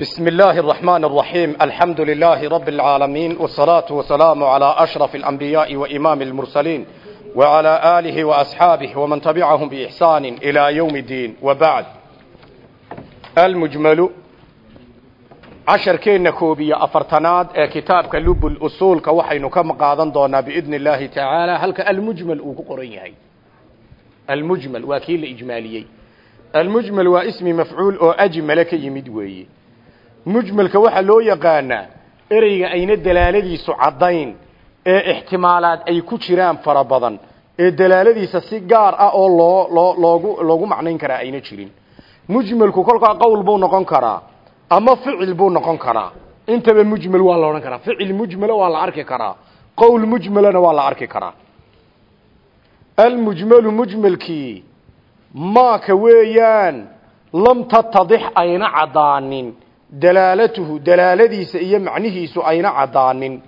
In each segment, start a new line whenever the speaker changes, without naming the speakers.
بسم الله الرحمن الرحيم الحمد لله رب العالمين والصلاة والسلام على أشرف الأنبياء وإمام المرسلين وعلى آله وأصحابه ومن تبعهم بإحسان إلى يوم الدين وبعد المجمل عشر كينا كوبية أفرتناد كتاب كلب الأصول كوحين كم قادن دونا بإذن الله تعالى هل المجمل أقريه المجمل وكيل إجماليي المجمل واسم مفعول أو أجمل كيمد ويه mujmalka waxaa loo yaqaanaa ereyga ayna dalaaladiisu caddayn ee ixtimaalaad ay ku jiraan fara badan ee dalaaladiisa si gaar ah oo loo loo loogu loogu macnayn karaa ayna jirin. Mujmalku kolkaa qowl buu noqon karaa ama ficil buu noqon karaa. Intaba mujmal waa la odhan karaa. Ficil mujmala waa la arki karaa. Qowl mujmalana waa la arki karaa. Almujmalu mujmalkii maaka weeyaan lam tatadix ayna caddaanin dalaalatuhu dalaaladiisa iyo macnihiisu ayna caddaanin.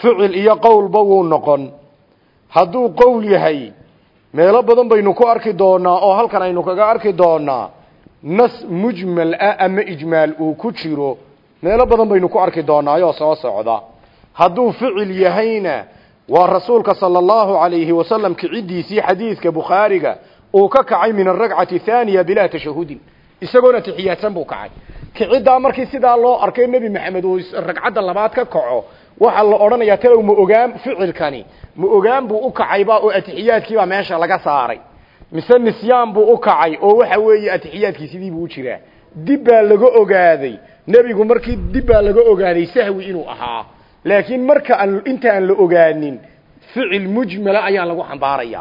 Ficil iyo qowlba wuu noqon. Hadduu qowl yahay meelo badan baynu ku arki doonaa oo halkan aynu kaga arki doonaa nas mujmal ah ama ijmaal uu ku jiro meelo badan baynu ku arki doonaayoo soo socda. Hadduu ficil yahayna waa rasuulka sala allahu calayhi wasalam kiciddiisii xadiidka bukhaariga uu ka kacay min aragcati thaaniya bilaa tashahudin isagoona tixiyaadsan buu kacay. Kiciddaa markii sidaa loo arkay nebi maxamed uu ragcadda labaad ka kaco waxaa la odhanayaa talow ma ogaan ficilkani. Ma ogaan buu u kacayba oo atixiyaadkiibaa meesha laga saaray. Mise nisyaan buu u kacay oo waxa weeye atixiyaadkii sidii buu u jiraa. Dib baa laga ogaaday. Nebigu markii dib baa laga ogaaday sahwi inuu ahaa. Laakiin marka aan intaan la ogaanin ficil mujmala ayaa lagu xambaaraya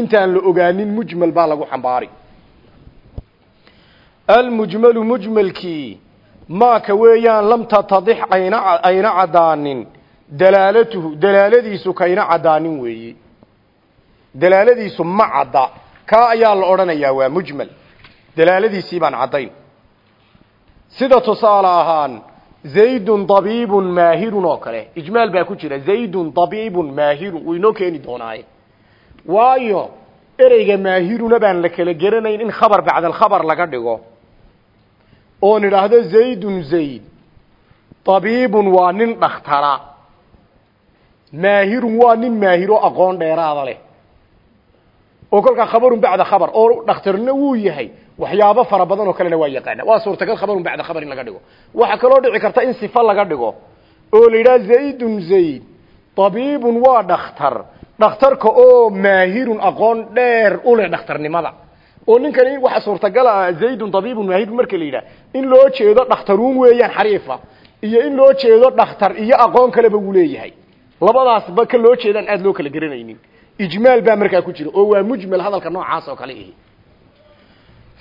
intaan la ogaanin mujmal baa lagu xambaari almujmalu mujmalkii maaka weeyaan lam tatadix ayna ayna caddaanin dalaalatuhu dalaaladiisu kayna caddaanin weeye dalaaladiisu ma cadda. Kaa ayaa la odhanayaa waa mujmal. Dalaaladiisii baan caddayn. Sida tusaale ahaan zaydun dabiibun maahirun oo kale. Ijmaal baa ku jira. Zaydun dabiibun maahirun wuu inoo keeni doonaaye. Waayo ereyga maahiruna baan la kala geranayn in khabar bacdalkhabar laga dhigo oon idhaahdo zaydun zayd. Tabiibun waa nin dhakhtara maahirun waa nin maahiro aqoon dheeraada leh. Oo kolkaa khabarun bacda khabar oo dhakhtarna wuu yahay. Waxyaabo fara badan oo kalena waa yaqaana waa suurtagal khabarun bacda khabar in laga dhigo. Waxaa kaloo dhici karta in sifo laga dhigo oo la yidhaha zaydun zayd. Tabiibun waa dhakhtar. Dhakhtarka oo maahirun aqoon dheer u leh dhakhtarnimada oo ninkani waxa suurtagal ah zaydun tabiibun maahirun marka la yidhaha in loo jeedo dhakhtaruun weeyaan xariifa iyo in loo jeedo dhakhtar iyo aqoon kaleba wuu leeyahay. Labadaasba ka loo jeedaan aada loo kala garanaynin. Ijmaal baa markaa ku jira oo waa mujmal hadalka noocaas oo kale ihi.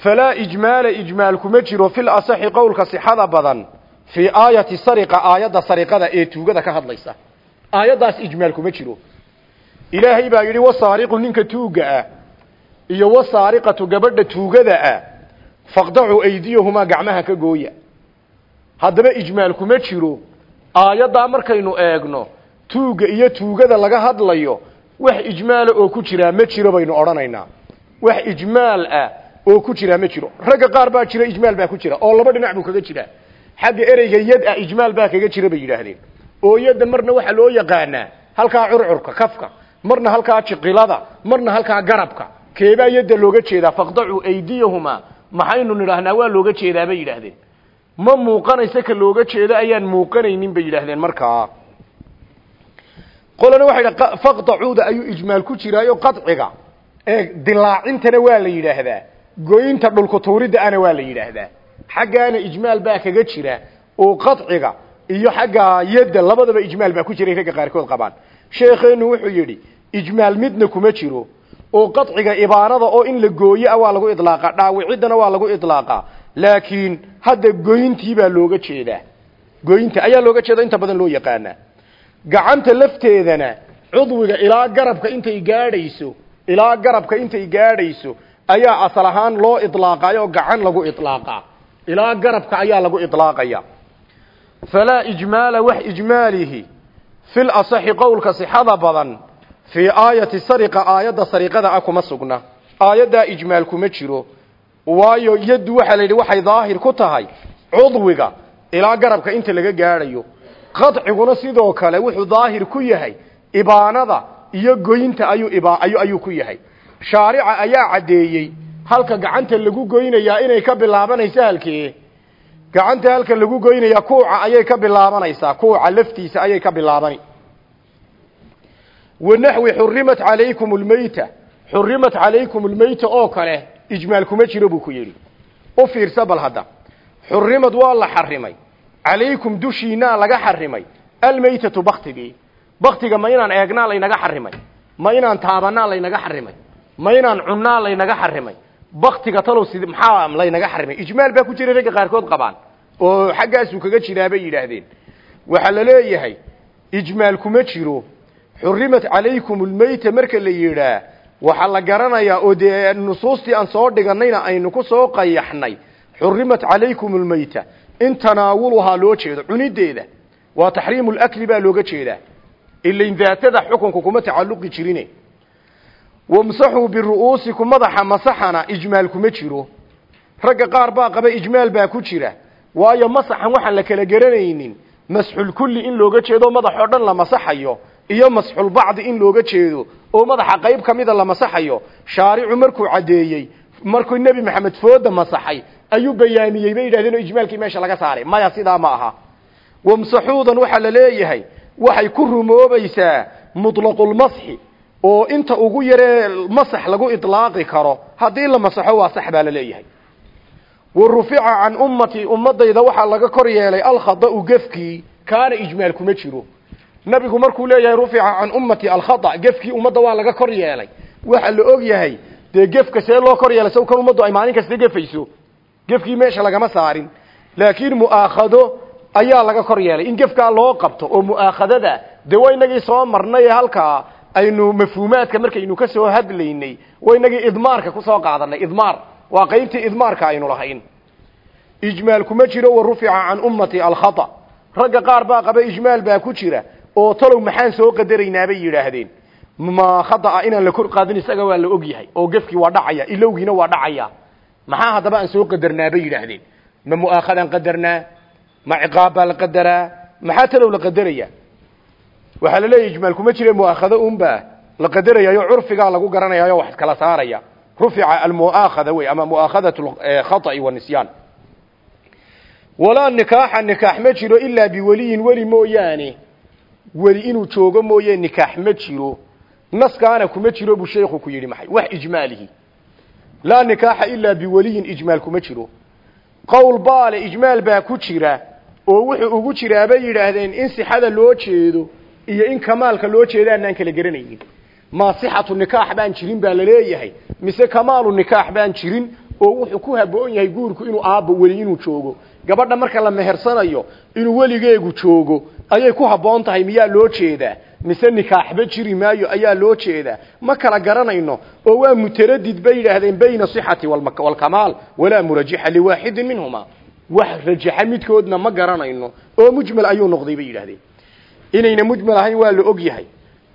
Falaa ijmaala ijmaal kuma jiro fil asaxi qowlka sixada badan fii aayati sariqa aayadda sariqada ee tuugada ka hadlaysa. Aayaddaas ijmaal kuma jiro. Ilaahay baa yidhi wasaariqu ninka tuuga ah iyo wasaariqatu gabadha tuugada ah faqdacuu aydiyahumaa gacmaha ka gooya. Haddaba ijmaal kuma jiro. Aayaddaa markaynu eegno tuugga iyo tuugada laga hadlayo wax ijmaala oo ku jiraa ma jiro baynu odhanaynaa. Wax ijmaal ah oo ku jiraa ma jiro. Ragga qaar baa jira ijmaal baa ku jira oo laba dhinac buu kaga jiraa xagga ereyga yad ah ijmaal baa kaga jira bay yidhaahdeen. Oo yadda marna waxaa loo yaqaanaa halkaa curcurka kafka marna halkaa jiqilada marna halkaa garabka keebaa yadda looga jeedaa faqdacuu aydiyahumaa maxaynu nidhaahnaa waa looga jeedaa bay yidhaahdeen. Ma muuqanaysa ka looga jeedo ayaan muuqanaynin bay yidhaahdeen markaa qolana waxay dha faqdacuuda ayuu ijmaal ku jiraayo qadciga. Ee dilaacintana waa la yidhaahdaa. Goynta dhulku tuuridda ana waa la yidhaahdaa. Xaggaana ijmaal baa kaga jira oo qadciga iyo xagga yadda labadaba ijmaal baa ku jiray ragga qaarkood qabaan. Sheekheenu wuxuu yidhi ijmaal midna kuma jiro oo qadciga ibaanada oo in la gooyo ah waa lagu idlaaqa. Dhaawiciddana waa lagu idlaaqa. Laakiin hadda goyntii baa looga jeedaa. Goynta ayaa looga jeeda inta badan loo yaqaanaa. Gacanta lafteedana cudwiga ilaa garabka intay gaadhayso ilaa garabka intay gaadhayso ayaa asal ahaan loo idlaaqayo gacan lagu idlaaqaa ilaa garabka ayaa lagu idlaaqaya. Falaa ijmaala wax ijmaalihi. Fil asaxi qowlka sixada badan fii aayati sariqa aayadda sariqada ah kuma sugna. Aayaddaa ijmaal kuma jiro. Waayo yaddu waxaa la yidhi waxay daahir ku tahay cudwiga ilaa garabka inta laga gaadhayo. Qadciguna sidoo kale wuxuu daahir ku yahay ibaanada iyo goynta ayuu ayuu ayuu ku yahay. Shaarica ayaa caddeeyey halka gacanta lagu goynayaa inay ka bilaabanayso halkee. Gacanta halka lagu goynayaa kuuca ayay ka bilaabanaysaa kuuca laftiisa ayay ka bilaabani wanaxwi xurimat calaykum lmeyta xurimat calaykum lmeyta oo kale ijmaal kuma jiro buu ku yidhi. U fiirsa bal hadda. Xurimad waa la xarimay calaykum dushiinaa laga xarimay almeytatu baktigii baktiga ma inaan eegnaa laynaga xarimay ma inaan taabanaa laynaga xarimay ma inaan cunnaa laynaga xarimay baktiga talow sid maxaa laynaga xarimay ijmaal baa ku jira ragga qaarkood qabaan. Oo xaggaasuu kaga jiraa bay yidhaahdeen. Waxaa la ijmaal kuma jiro xurimat calaykum lmeyta marka la yidhaa waxaa la garanayaa oo dee nusuustii aan soo dhiganayna aynu ku soo qayaxnay. Xurimat calaykum lmeyta in tanaawuluhaa loo jeedo cunideeda. Waa taxriimu lakli baa looga jeedaa. Ilain daatada xukunku kuma tacalluqi jirine. Wamsaxuu biru'uusikum madaxa masaxana ijmaal kuma jiro. Ragga qaar baa qaba ijmaal baa ku jira. Waayo masaxan waxaan la kala garanaynin. Masxulkulli in looga jeedo madaxoo dhan la masaxayo iyo masxulbacdi in looga jeedo oo madaxa qayb ka mida la masaxayo shaaricu markuu caddeeyey markuu nebi maxamed fooda masaxay ayuu bayaamiyey bay yidhahdeen oo ijmaalkii meesha laga saaray. Maya sidaa ma aha. Wamsaxuudan waxaa la leeyahay waxay ku rumoobaysaa mutlaqulmasxi oo inta ugu yaree masax lagu ilaaqi karo haddii la masaxo waa sax baa la leeyahay. Wa rufica can ummatii ummadayda waxaa laga kor yeelay alkhada'u gefkii kaana ijmaal kuma jiro nabigu markuu leeyahay rufica can ummati alkhada gefkii ummadda waa laga kor yeelay. Waxa la og yahay dee gefka see loo kor yeelay? Saw kan ummaddu ay maalin kasta gefayso. Gefkii meesha lagama saarin. Laakiin mu'aakhado ayaa laga kor yeelay. In gefkaa loo qabto oo mu'aakhadada dee waa inagii soo marnay halkaa aynu mafhuumaadka markaynu ka soo hadlaynay waa inagii idmaarka ku soo qaadanay. Idmaar. Waa qaybtii idmaarka aynu lahayn. Ijmaal kuma jiro wa rufica can ummati alkhata. Ragga qaar baa qaba ijmaal baa ku jira oo talow maxaan soo qadaraynaa bay yidhaahdeen. Ma khada'a inaan la kor qaadin isaga waa la og yahay. Oo gefkii waa dhacaya ilowgiina waa dhacaya. Maxaa haddaba aan soo qadarnaa bay yidhaahdeen. Ma mu'aakhadaan qadarnaa ma ciqaab baa la qadaraa maxaa talow la qadaraya? Waxaa la leeyahy ijmaal kuma jire mu'aakhado unbaa la qadarayaayo curfigaa lagu garanayaayo wax kala saaraya. Rufica almu'aakhada wey ama mu'aakhadatu khata'i wanisyaan walaa nikaaxa nikaax ma jiro ilaa biweliyin weli mooyaane weli inuu joogo mooye nikaax ma jiro naskaana kuma jiro buu sheekhu ku yidhi maxay? Wax ijmaalihi. Laa nikaaxa ilaa biweliyin ijmaal kuma jiro. Qowl baale ijmaal baa ku jira oo wuxuu ugu jiraa bay yidhaahdeen in sixada loo jeedo iyo in kamaalka loo jeeda aanaan kala garanaynin. Ma sixatu nikaax baan jirin baa la leeyahay mise kamaalu nikaax baan jirin oo wuxuu ku haboon yahay guurku inuu aabbo weli inuu joogo. Gabadha marka la mehersanayo inuu weligeegu joogo ayay ku habboon tahay miyaa loo jeedaa? Mise nikaaxba jiri maayo ayaa loo jeedaa? Ma kala garanayno oo waa mutaradid bay yidhaahdeen bayna sixati walkamaal walaa murajixa liwaaxidin minhuma. Wax rajaxa midkoodna ma garanayno oo mujmal ayuu noqday bay yidhahdeen inayna mujmal ahayn waa la og yahay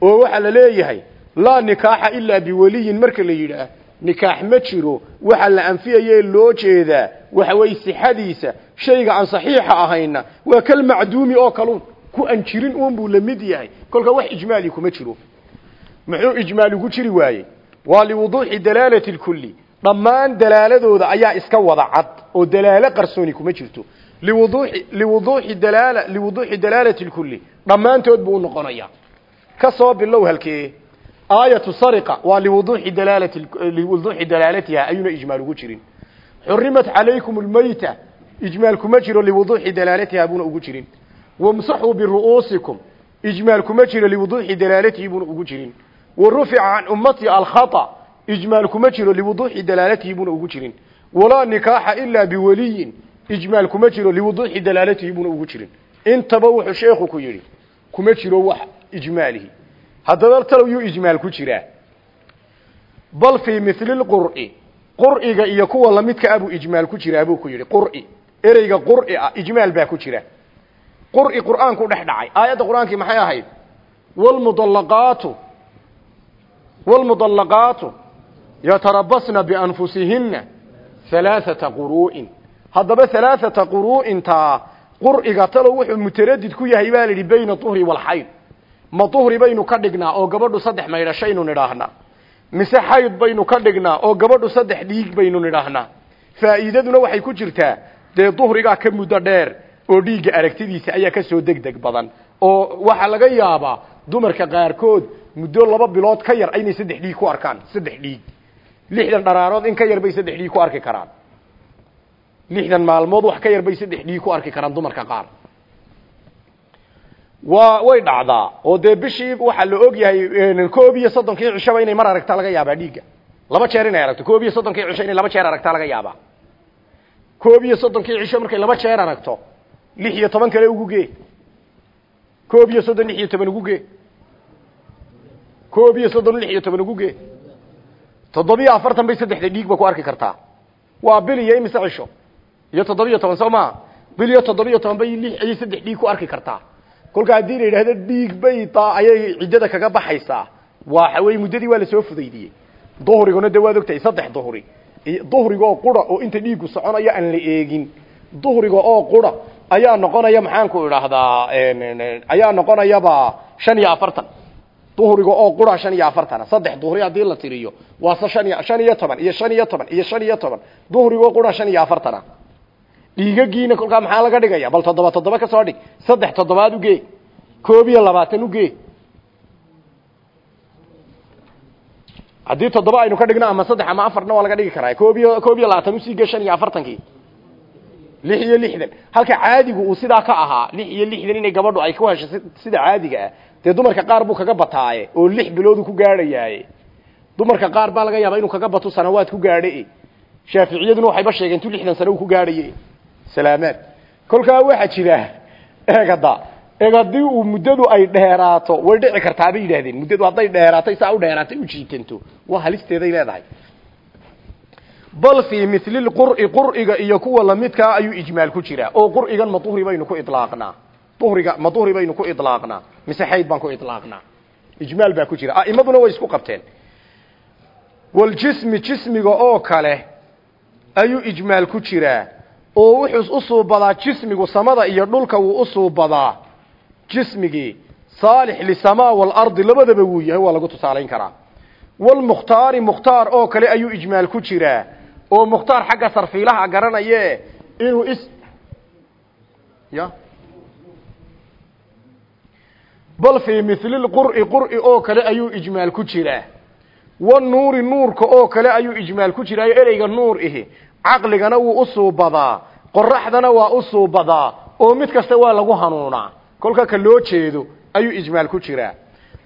oo waxaa la leeyahay laa nikaaxa ilaa biweliyin marka la yidhaah nikaax ma jiro waxa la anfiyaye loo jeedaa waxa weeye sixadiisa shayga aan saxiixa ahayna waa kal macduumi oo kaluun ku an jirin uun buu la mid yahay. Kolka wax ijmaali kuma jiro. Muxuu ijmaal ugu jiri waayey? Waa liwuduuxi dalaalati lkulli dhammaan dalaaladooda ayaa iska wada cad oo dalaalo qarsooni kuma jirto. Liwuduuxi liwuduuxi dalaala liwuduuxi dalaalati lkulli dhammaantood buu u ka soo bilow halkee aayatu sariqa waa liwuduuxi dalaalati liwuduuxi dalaalatiha ayuuna ijmaal ugu jirin. Xurimat calaykum almayta ijmaal kuma jiro liwuduuxi dalaalatiha buuna ugu jirin. Wamsaxuu biru'uusikum ijmaal kuma jiro liwuduuxi dalaalatihi buuna ugu jirin. Wa rufica can ummati alkhata ijmaal kuma jiro liwuduuxi dalaalatihi buuna ugu jirin. Walaa nikaaxa ilaa biweliyin ijmaal kuma jiro liwuduuxi dalaalatihi buuna ugu jirin. Intaba wuxuu sheekhu ku yidhi kuma jiro wax ijmaalihi haddaba talow yuu ijmaal ku jiraa bal fii mili lqur'i qur'iga iyo kuwa lamidka ah buu ijmaal ku jiraa buu ku yidhi qur'i. Ereyga qur'i ah ijmaal baa ku jira. Qur'i qur'aanku dhex dhacay. Aayadda qur'aankii maxay ahayd? Wlmudallaqaatu wlmudallaqaatu yatarabasna bianfusihinna halaaثata quruu'in haddaba halaathata quruu'intaa qur'iga talo wuxuu mutaradid ku yahay baa la yidhi bayna walxayd ma duhri baynu ka dhignaa oo gabadhu saddex maydhashaynu nidhaahnaa mise xayd baynu ka dhignaa oo gabadhu saddex dhiig baynu nidhaahnaa faa'iidaduna waxay ku jirtaa dee duhrigaa ka muddo dheer oo dhiigga aragtidiisa ayaa ka soo degdeg badan. Oo waxaa laga yaabaa dumarka qaarkood muddo laba bilood ka yar aynay saddex dhiig ku arkaan saddex dhiig. Lixdan dharaarood in ka yar bay saddex dhiig ku arki karaan. Lixdan maalmood wax ka yar bay saddex dhiig ku arki karaan dumarka qaar waa way dhacdaa. Oo dee bishii waxaa la og yahay koob iyo soddonkii cishaba inay mar aragtaa laga yaabaa dhiigga. Laba jeer inay aragto. Koob iyo soddonkii cisho inay laba jeer aragtaa laga yaabaa. Koob iyo soddonkii cisho markay laba jeer aragto lix iyo toban kale ugu gee. Koob iyo soddon lix iyo toban ugu gee. Koob iyo soddon lix iyo toban ugu gee. Toddobiyo afartan bay saddexda dhiigba ku arki kartaa. Waa bil iyo imise cisho iyo toddobiyo toban soo maa bil iyo toddobiyo toban bay lix ayay saddex dhiig ku arki kartaa kolka haddii la yidhaahdo dhiig bay ayay ciddada kaga baxaysaa. Waxa weye muddadii waa la soo fudaydiyey. Duhriguna de waad ogtahay saddex duhri duhriga oo qura oo inta dhiiggu soconayo aan la eegin. Duhriga oo qura ayaa noqonaya maxaanku idhaahdaa ayaa noqonayaba shan iyo afartan. Duhriga oo qura shan iyo afartana saddex duhri haddii la tiriyo waase shan iyo shan iyo toban iyo shan iyo toban iyo shan iyo toban. Duhrigo qura shan iyo afartana dhiigagiina kolkaa maxaa laga dhigaya? Bal toddoba toddoba ka soo dhig. Saddex toddobaad ugee koob iyo labaatan ugee haddii toddoba aynu ka dhigno ama saddex ama afarna waa laga dhigi karaa. Koob iyo koob iyo labaatan usiige shan iyo afartankii. Lix iyo lixdan. Halka caadigu uu sidaa ka ahaa lix iyo lixdan inay gabadhu ay ku hesho sida caadiga ah dee dumarka qaar buu kaga bataaye oo lix biloodu ku gaadhayaaye. Dumarka qaar baa laga yaabaa inuu kaga bato sanawaad ku gaadhe shaaficiyaduna waxayba sheegeen tu lixdan sano uu ku gaadhaye salaamaad. Kolkaa waxaa jira eegada eeg haddii uu muddadu ay dheeraato way dhici kartaa bay yidhaahdeen muddadu hadday dheeraatay saa u dheeraatay u jiitanto. Waa halisteeday leedahay. Bal fii mili lqur'i qur'iga iyo kuwa lamidkaa ayuu ijmaal ku jiraa. Oo qur'igan ma baynu ku ilaaqnaa uhriga ma baynu ku ilaaqnaa mise xayd baan ku ilaaqnaa ijmaal baa ku jira. A'imaduna way isku qabteen. Waljismi jismiga oo kale ayuu ijmaal ku jiraa oo wuxuu u suubadaa jismigu samada iyo dhulka wuu u suubadaa jismigii saalix lisamaa waalardi labadaba wuu yahay waa lagu tusaalayn karaa. Walmukhtaari mukhtaar oo kale ayuu ijmaal ku jiraa oo mukhtaar xagga sarfiilaha garanaye inuu is ya? Bal fii mili lqur'i qur'i oo kale ayuu ijmaal ku jiraa. Wanuuri nuurka oo kale ayuu ijmaal ku jiraayo ereyga nuur ihi caqligana wuu u suubadaa qoraxdana waa u suubadaa oo mid kasta waa lagu hanuunaa. Kolka ka loo jeedo ayuu ijmaal ku jiraa.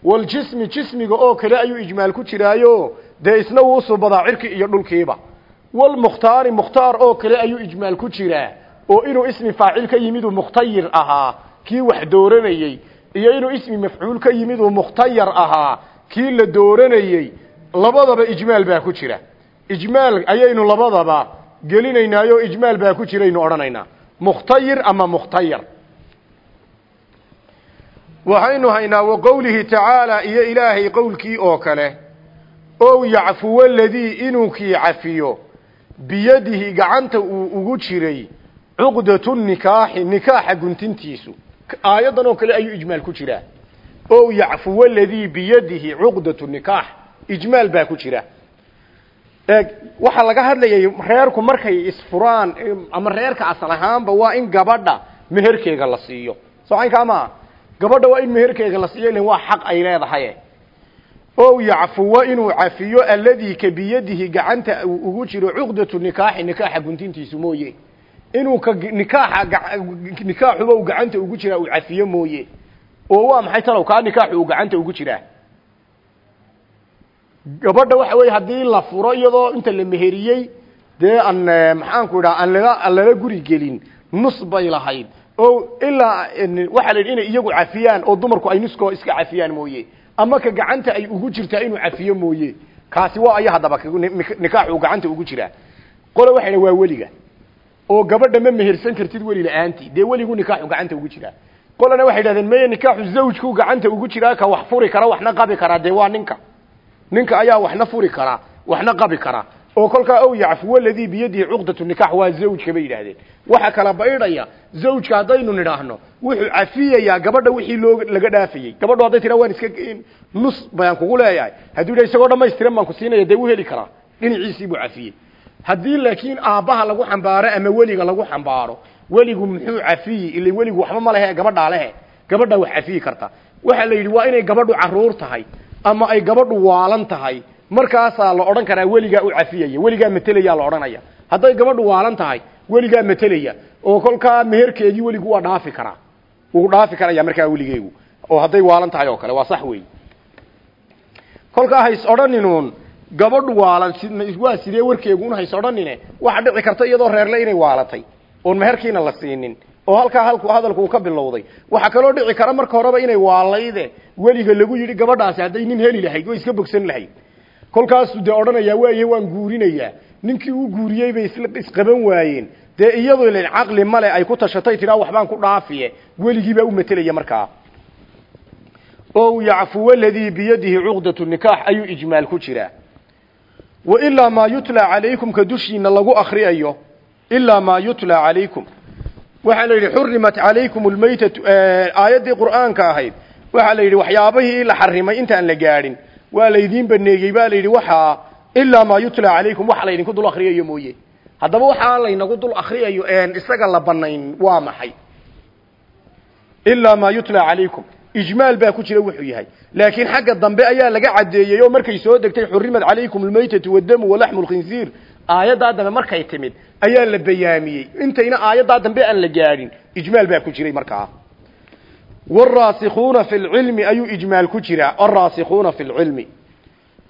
Waljismi jismiga oo kale ayuu ijmaal ku jiraayo dee isna wuu usuubadaa cirki iyo dhulkiiba. Walmukhtaari mukhtaar oo kale ayuu ijmaal ku jiraa oo inuu ismi faacil ka yimid uu mukhtayir ahaa kii wax dooranayey iyo inuu ismi mafcuul ka yimid uu mukhtayar ahaa kii la dooranayey labadaba ijmaal baa ku jira. Ijmaal ayaynu labadaba gelinaynaayo ijmaal baa ku jiraynu odhanaynaa. Mukhtayir ama mukhtayar waxaynu haynaa wa qowlihi tacaala iyo ilaahay qowlkii oo kale. Ow yacfuwa ladii inuu kii cafiyo biyadihi gacanta uu ugu jiray cuqdatu nikaaxi nikaaxa guntintiisu. Aayaddan oo kale ayuu ijmaal ku jiraa. Ow yacfuwa ladii biyadihi cuqdatu nikaax ijmaal baa ku jira waxaa laga hadlayay reerku markay isfuraan ama reerka asal ahaanba waa in gabadha meherkeega la siiyo. Socankaa maa gabadha waa in meherkeega la siiyo ilan waa xaq ay leedahay. Ow yacfuwa inuu cafiyo alladii ka biyadihi gacanta ugu jiro cuqdatu nikaaxi nikaaxa guntintiisu mooye. Inuu ka nikaaxa nikaaxuba uu gacanta ugu jiraa uu cafiyo mooye. Oo waa maxay talow kaa nikaaxu uu gacanta ugu jiraa gabadha waxa weeye haddii la furo iyadoo inta la meheriyey dee aan maxaanku idhaha aan lala aan lala guri gelin nus bay lahayd. Oo ilaa waxaa la yidhi inay iyagu cafiyaan oo dumarku ay nuskoo iska cafiyaan mooye. Ama ka gacanta ay ugu jirtaa inuu cafiyo mooye. Kaasi waa aya haddaba nikaax uu gacanta ugu jiraa qole waxay waa weliga. Oo gabadha ma mehersan kartid weli la'aantii dee weligu nikaaxu gacanta ugu jiraa qolena waxay idhahdeen meye nikaaxu zawjku gacanta ugu jiraa ka wax furi kara waxna qabi karaa dee waa ninka ninka ayaa waxna furi karaa waxna qabi karaa oo kolkaa ow yacfuwa aladii biyadihi cuqdatu nikax waa zawjka bay yidhaahdeen. Waxa kala baydhaya zawjka haddaynu nidhaahno wuxuu cafiyayaa gabadha wixii laga dhaafayey. Gabadhu hadday tiraa waan iska nus bayaan kugu leeyahay. Hadduu isagoo dhamaystiran baan ku siinaya dee wuu heli karaa dhinaciisii buu cafiyey. Haddii laakiin aabbaha lagu xambaaro ama weliga lagu xambaaro weligu muxuu cafiyi ila weligu waxba ma lehe gabadhaa lehe. Gabadhaa wax cafiyi karta. Waxaa la yidhi waa inay gabadhu carruur tahay ama ay gabadhu waalan tahay. Markaasaa la odhan karaa weligaa u cafiyaya weligaa matelayaa la odhanaya. Hadday gabadhu waalan tahay weligaa matelaya oo kolkaa meherkeedii weligu waa dhaafi karaa. Wuu dhaafi karaya markaa weligeegu oo hadday waalan tahay oo kale waa sax wey kolkaa hays odhaninuun gabadhu waalan waa sidee warkeegu un hays odhanine? Waxa dhici karta iyadoo reerle inay waalatay. Oon meherkiina la siinin oo halkaa halku hadalku uu ka bilowday. Waxaa kaloo dhici kara marka horeba inay waalayde weliga lagu yidhi gabadhaasi hadday nin heli lahayd way iska bogsan lahayd. Kolkaasuu dee odhanayaa waaye waan guurinayaa. Ninkii uu guuriyey bay isqaban waayeen. Dee iyadoo ilan caqli male ay ku tashatay tidhaa waxbaan ku dhaafiye. Weligiibaa u matelaya markaa. O yacfuwa aladii biyadihi cuqdatu nikaax ayuu ijmaal ku jiraa. Wa ilaa maa yutla calaykum ka dushiina lagu akriyayo ilaa maa yutla calaykum waxaa la yidhi xurimat calaykum lmaytatu aayaddii qur'aanka ahayd. Waxaa la yidhi waxyaabihii la xarimay intaan la gaadhin. Waa laydiin baneeyey baa la yidhi waxaa ilaa maa yutla calaykum waxa laydinku dul akriyayo mooye. Haddaba waxaa laynagu dul akriyayo een isaga la banayn waa maxay? Ilaa maa yutla calaykum. Ijmaal baa ku jira wuxuu yahay. Laakiin xagga dambe ayaa laga cadeeyey oo markay soo degtay xurimat calaykum almaytatu wadamu walaxmu lkhinsiir aayaddaa dambe markay timid ayaa la bayaamiyey. Intayna aayaddaa dambe aan la gaadhin ijmaal baa ku jiray markaa. Waraasikuuna fi lcilmi ayuu ijmaal ku jiraa alraasikuuna fi lcilmi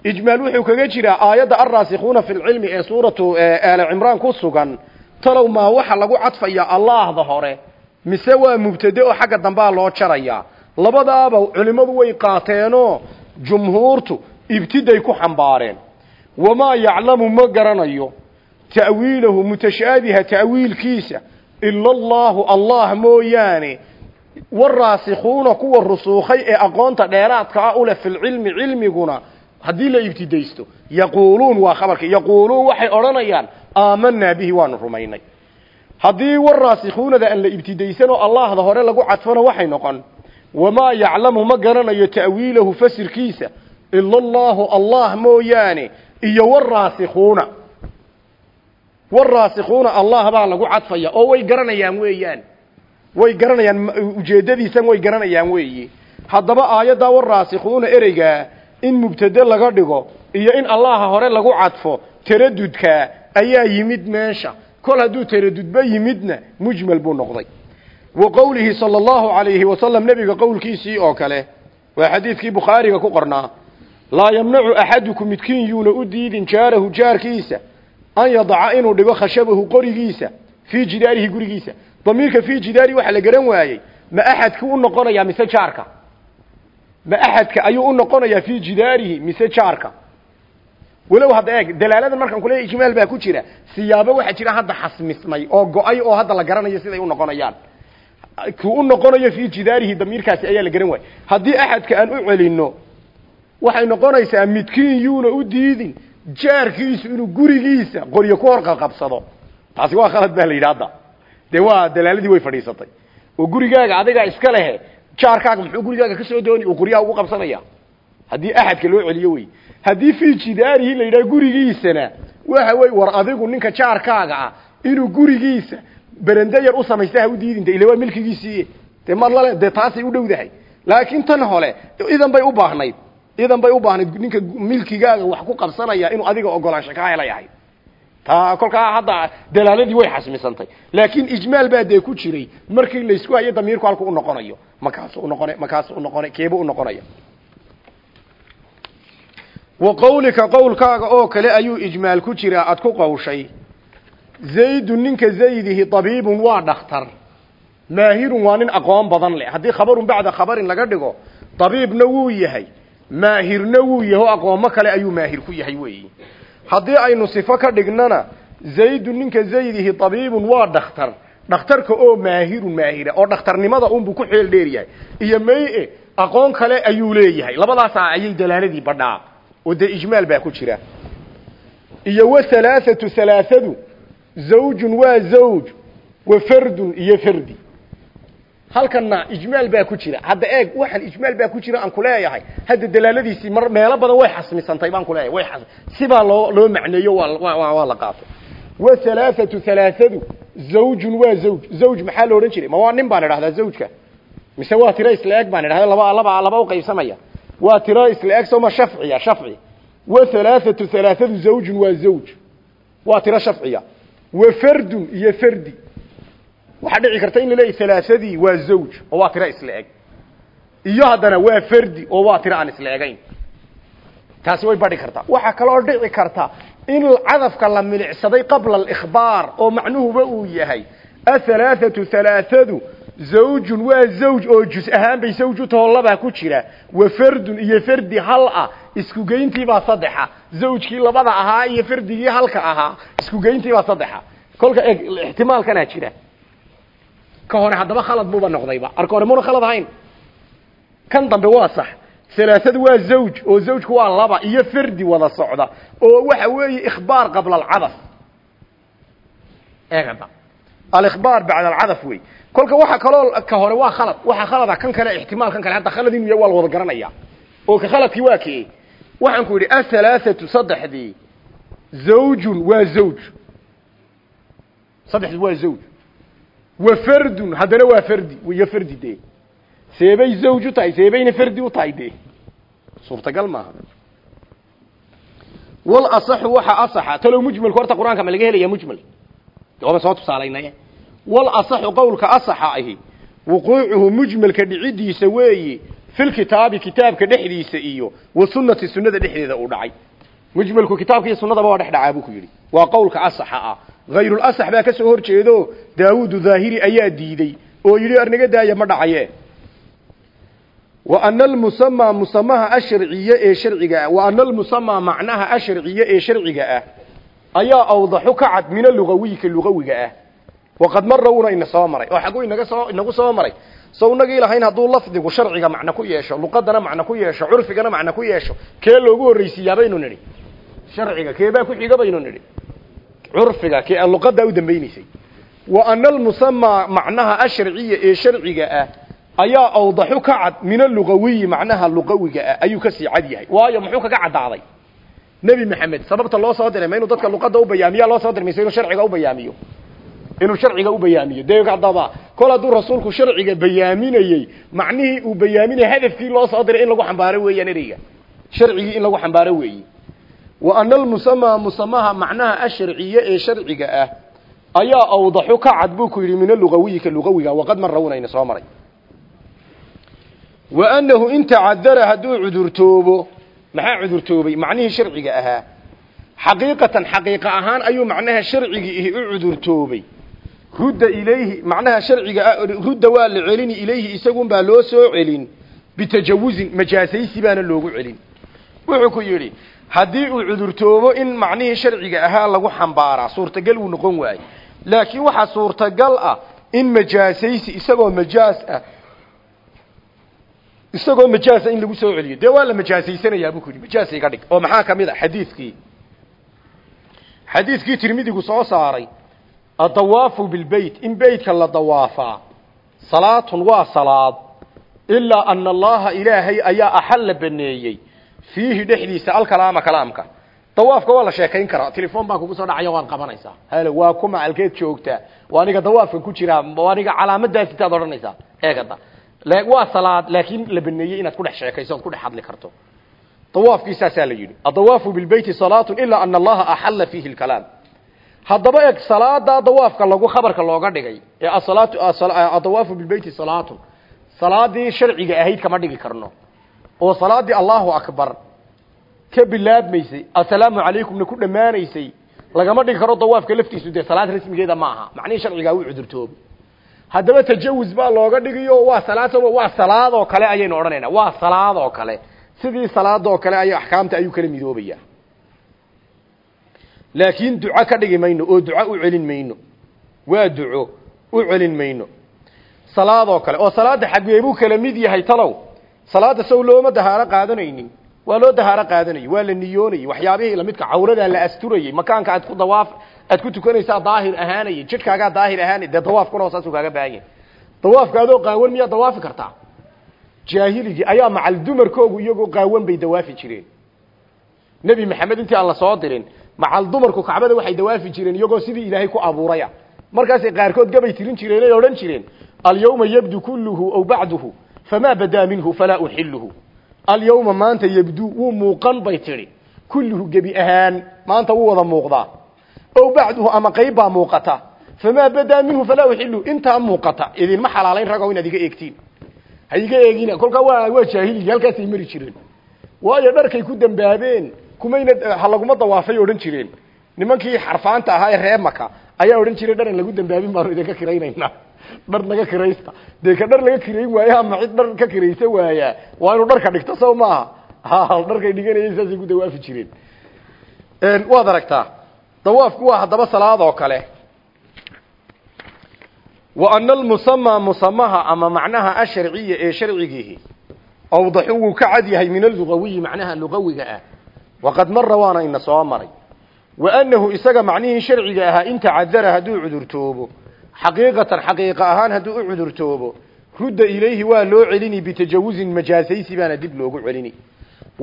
ijmaal wuxuu kaga jiraa aayadda alraasikuuna fi lcilmi ee suuratu aali cimraan ku sugan talow maa waxa lagu cadfayaa allahda hore mise waa mubtade oo xagga dambaa loo jarayaa labadaaba culimmadu way qaateenoo jumhuurtu ibtiday ku xambaareen wamaa yaclamu ma garanayo ta'wiilahu mutashaabiha ta'wiilkiisa ila allaahu allah mooyaane waraasikuuna kuwa rusuukhay ee aqoonta dheeraadka ah uleh filcilmi cilmiguna haddii la ibtidaysto yaquuluun waa khabarka yaquuluun waxay odhanayaan aamanaa bihi waanu rumaynay haddii waraasikuunada aan la ibtidaysanoo allahda hore lagu cadfano waxay noqon wamaa yaclamu ma garanayo ta'wiilahu fasirkiisa ila allaahu allah mooyaane iyo waraasikuuna waraasikuuna allah baa lagu cadfaya oo way garanayaan weeyaan. Way garanayaan ujeeddadiisan way garanayaan weeyi. Haddaba aayaddaa waraasikuuna ereygaa in mubtade laga dhigo iyo in allaha hore lagu cadfo taradudkaa ayaa yimid meesha. Kol hadduu taradudba yimidna mujmal buu noqday. Wa qowlihi sala allahu calayhi wasalam nebiga qowlkiisii oo kale waa xadiidkii bukhaariga ku qornaa laa yamnacu axadukum midkiin yuuna u diidin jaarahu jaarkiisa an yadaca inuu dhigo khashabahu qorigiisa fii jidaarihi gurigiisa. Damiirka fii jidaari waxaa la garan waayey ma axadki u noqonayaa mise jaarka? Ma axadka ayuu u noqonayaa fii jidaarihi mise jaarka? Walow hadda eeg dalaaladan markaan kuleeya ijmaal baa ku jira. Siyaabo waxaa jira hadda xasmismay oo go'ay oo hadda la garanayo siday u noqonayaan. Kuu u noqonayo fii jidaarihi damiirkaasi ayaa la garan waayey. Haddii axadka aan u celino waxay noqonaysaa midkiin yuuna u diidin jaarkiisu inuu gurigiisa qoryo ku hor qalqabsado taasi waa khalad baa la yidhi hadda way fadhiisatay. Oo gurigaaga adigaa iska lehe jaarkaaga muxuu gurigaaga ka soo dooni uu qoryaha ugu qabsanaya? Haddii axadka loo celiyo wey. Haddii fii jidaarihi gurigiisana waxa wey war adigu ninka jaarkaaga ah inuu gurigiisa berende yar u samaysta u diidinta ila waa milkigiisii. Dee mar lale dee u dhowdahay laakiin tan hole idan bay u baahnayd idan bay u baahnayd ninka milkigaaga wax ku qabsanaya inuu adiga ogolaansho kaa helay ahay taa kolkaa hadda dalaaladii way xasmisantay. Laakiin ijmaal baa dee ku jiray markii laysku hayo damiirku halku u noqonayo. Makaasu unoqona makaasu unoqona keebu unoqonaya wa qawlika qowlkaaga oo kale ayuu ijmaal ku jiraa aad ku qawshay. Zaydun ninka zaydihi tabiibun waa dhakhtar. Maahirun waa nin aqoon badan leh. Haddii khabarun bacda khabarin laga dhigo tabiibna wuu yahay maahirna wuu yahay oo aqoomo kale ayuu maahir ku yahay weeyi. Haddii aynu sifo ka dhignana zaydun ninka zaydihi tabiibun waa dhakhtar. Dhakhtarka oo maahirun maahira oo dhakhtarnimada unbuu ku xeel dheer yahay. Iyo may-e aqoon kale ayuu leeyahay. Labadaasaa ayay dalaaladii badhaa oo dee ijmaal baa ku jira. Iyo wa halaathatu halaathadu zawjun waa zawj wa fardun iyo fardi halkanna ijmaal baa ku jira. Hadda eeg waxaan ijmaal baa ku jira aan kuleeyahay hadda dalaaladiisii mar meelo badan way xasmisantay baan kuleeyahay way xas sibaa loo loo macneeyo waa waa la qaatay. Wa halaathatu halaathadu zawjun waa zawj zawj maxaa la odhan jiray? Ma waa nin baan idhahdaa zawjka. Mise waa tiro isla eg baan idhahda laba laba laba u qaybsamaya. Waa tiro isla eg sooma shafciya shafci. Wa halaathatu halaathadu zawjun waa zawj. Waa tiro shafciya. Wa fardun iyo fardi waxaa dhici karta in la leeyahy halaathadii waa zawj oo waa tiro isla eg. Iyo haddana waa fardi oo waa tiro aan isla egayn. Taasi way badhi kartaa. Waxaa kaloo dhici karta in cadafka la milicsaday qabla alikhbaar oo macnuhuba uu yahay. Ahalaathatu halaathadu zawjun waa zawj oo jus ahaan bay zawj u ku jira. Wa fardun iyo fardi hal ah isku geyntiibaa saddexa. Zawjkii labada ahaa iyo fardigii halka ahaa isku geyntiibaa saddexa. Kolka eg ixtimaalkanaa jira ka hore haddaba khalad buuba noqdayba. Arka hore muna khalad ahayn. Kan dambe waa sax. Halaathadu waa zawj oo zawjku waa laba iyo fardi wada socda oo waxa weeye ikhbaar qabla alcadaf. Eegada alikhbaar bacda alcadaf wey. Kolka waxa kaloo ka hore waa khalad. Waxa khalada kan kale ixtimaal kan kale hadda khalad inuu yahay waa la wada garanaya. Oo ka khaladkii waa kee. Waxaan ku yidhi ahalaathatu saddexdii zawjun waa zawj. Saddexdu waa zawj wa fardun haddana waa fardi iyo fardi dee. Seebay zawj u tahay seebayna fardi u tahay dee. Suurtagal maaha. Wal asaxu waxa asaxa talow mujmalku horta qur'aanka ma laga helaya mujmal. Waaba soo tusaalaynay wal asaxu qowlka asaxa ahi wuquucuhu mujmalka dhicidiisa weeye fil kitaabi kitaabka dhexdiisa iyo wa sunnati sunnada dhexdeeda uu dhacay. Mujmalku kitaabka iyo sunnadaba waa dhex ku yidhi. Waa qowlka asaxa ah hayrul asax baa ka soo hor jeedo daawuudu daahiri ayaa diiday oo yidhi arnaga daaya ma dhacaye wa ana almusamaa musamaha asharciye ee sharciga ah wa ana almusamaa macnaha asharciye ee sharciga ah ayaa awdaxu ka cad min alugawiyka lugawiga ah waqad mara una ina soo maray oo xagu inaga soo inagu soo maray so inagii lahayn hadduu lafdigu sharciga macno ku yeesho luqadana macno ku yeesho curfigana macno ku yeesho kee loogu horreysiiyaa baynu nidhi sharciga keebaa ku baynu nidhi curfiga kee luqadaa u dambaynaysay. Wa ana almusamaa macnaha asharciya ee sharciga ah ayaa awdaxu ka cad min alugawiyi macnaha luqawiga ah ayuu ka sii cad yahay. Waayo muxuu kaga caddaaday? Nebi maxamed sababta loo soo diray ma inuu dadka luqada u bayaamiya loo soo diray mise inuu sharciga u bayaamiyo? Inuu sharciga u bayaamiyo. Dee haddaba kol hadduu rasuulku sharciga bayaaminayey macnihii uu bayaaminayay hadafkii loo soo diray in lagu xambaaro weeyaan ereyga. Sharcigii in lagu xambaaro weeyi macnaha asharciye ee sharciga ah ayaa awdaxu ka cad buu ku yidhi min alugawiyika lugawiga waqad marawunayna soo maray. Wa annahu in tacadara hadduu cudurtoobo maxaa cudurtoobay? Macnihii sharciga ahaa. Xaqiiqatan xaqiiqa ahaan ayuu macnaha sharcigii ihi u cudurtoobay. Rudda ilayhi macnaha sharciga rudda waa la celini ilayhi isagunbaa loo soo celin bitajawuzin majaasaysi baana loogu celin. Wuxuu ku yidhi haddii uu cudurtoobo in macnihii sharciga ahaa lagu xambaaraa suurtagal wuu noqon waaye laakiin waxaa suurtagal ah in majaasaysi isagoo majaas ah isagoo majaasa in lagu soo celiyo. Dee waa la majaasaysanayaa buu ku yidhi majaas iga dhig. Oo maxaa ka mid a xadiidkii xadiidkii tirmidigu soo saaray addawaafu bilbeyt in beytka la dawaafaa salaatun waa salaad ilaa ana allaha ilaahay ayaa axalla baneeyey fiihi dhexdiisa alkalaama kalaamka. Dawaafka waa la sheekayn karaa. Telefon baa kugu soo dhacaya waad qabanaysaa. Halo waa kuma alkeed joogtaa waa aniga dawaafkan ku jiraa aniga calaamadaas intaad odhanaysaa. Eegada waa salaad laakiin la baneeyey inaad ku dhex sheekayso ood ku dhex hadli karto. Dawaafkii saasaa la yidhi. Adawaafu bilbeyti salaatun ilaa ana allaha axalla fiihi lkalaam haddaba eg salaadaa dawaafka lagu khabarka looga dhigay ee asalaatu adawaafu bilbeyti salaatun. Salaadii sharciga ahayd kama dhigi karno oo salaadii allahu akbar ka bilaabmaysay assalaamu calaykumna ku dhammaanaysay. Lagama dhigi karo dawaafka laftiisu dee salaad rasmigeeda ma aha. Macnihii sharcigaa u cudurtoobo haddaba tajawuz baa looga dhigiyo waa salaad waa salaad oo kale ayaynu odhanaynaa waa salaad oo kale. Sidii salaada oo kale ay axkaamta ayuu kala midoobaya. Laakiin duco ka dhigi mayno oo duco u celin mayno waa duco u celin mayno. Salaad oo kale oo salaada xagee buu kala mid yahay talow salaada sow looma dahaaro qaadanaynin. Waa loo dahaaro qaadanayay waa la niyoonayay waxyaabihii lamidka cawradaa la asturayay makaanka aad ku dawaaf aad ku tukanaysaa daahir ahaanayay jidhkaagaa daahir ahaanay dee dawaafkuna oo saasuu kaaga baahan yahay. Dawaafka qaawan miyaa dawaafi kartaa? Jaahiligii ayaa macal dumarkoogu iyagoo qaawan bay dawaafi jireen. Nebi maxamed intii aan soo dirin macal dumarku kacbada waxay dawaafi jireen iyagoo sidii ilaahay ku abuuraya. Markaasay qaarkood gabay tirin jireen ay odhan jireen alyawma yabdu kulluhu aw bacduhu famaa badaa minhu falaa uxiluhu alyawma maanta yabdu wuu muuqan bay tidhi kulluhu gebi ahaan maanta wuu wada muuqdaa ow bacduhu ama qayb baa muuqata famaa badaa minhu falaa uxiluhu intaa muuqata idinma xalaalayn ragow inaad iga eegtiin ha iga eegina kolkaa waa waa jaahiligi halkaasay mari jireen waayo dharkay ku dambaabeen kumayna ha laguma dawaafay odhan jireen nimankii xarfaanta ahaa ee reemaka ayaa odhan jiray dharan lagu dambaabin baanu idinka kiraynaynaa dhar naga kiraysta. Dee dhar laga kirayn waayo ama dhar ka kiraysa waayaa waa inuu dharka dhigto sow maaha. Ha dharkay dhiganayeen saasay ku dawaafi jireen. Waad aragtaa dawaafku waa haddaba salaad oo kale. Wa ana almusamaa musamaha ama macnaha asharciya ee sharcigiihi awdaxu wuu ka cad yahay min alugawiyi macnaha lugawiga ah. Waqad mara waana ina soo wa annahu isaga macnihii sharciga ahaa in tacadara hadduu cudurtoobo xaqiiqatan xaqiiqa ahaan hadduu u cudurtoobo rudda ilayhi waa loo celini bitajawuzin majaasaysi baana dib loogu celini.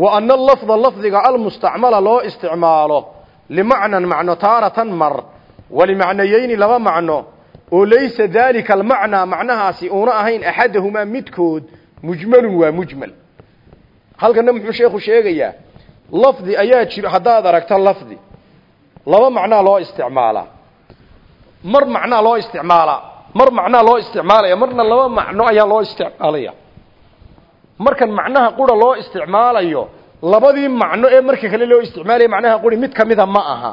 Wa ana alafda lafdiga almustacmala loo isticmaalo limacnan macno taaratan mar walimacnayeyni laba macno oo laysa daalika almacnaa macnahaasi uuna ahayn axadahumaa midkood mujmalun waa mujmal. Halkana muxuu sheekhu sheegayaa lafdi ayaa jiro haddaad aragto lafdi laba macnaa loo isticmaalaa mar macnaa loo isticmaalaa mar macnaa loo isticmaalaya marna laba macno ayaa loo isticmaalaya markan macnaha qura loo isticmaalayo labadii macno ee marka kale loo isticmaalaya macnaha quri mid kamida ma aha.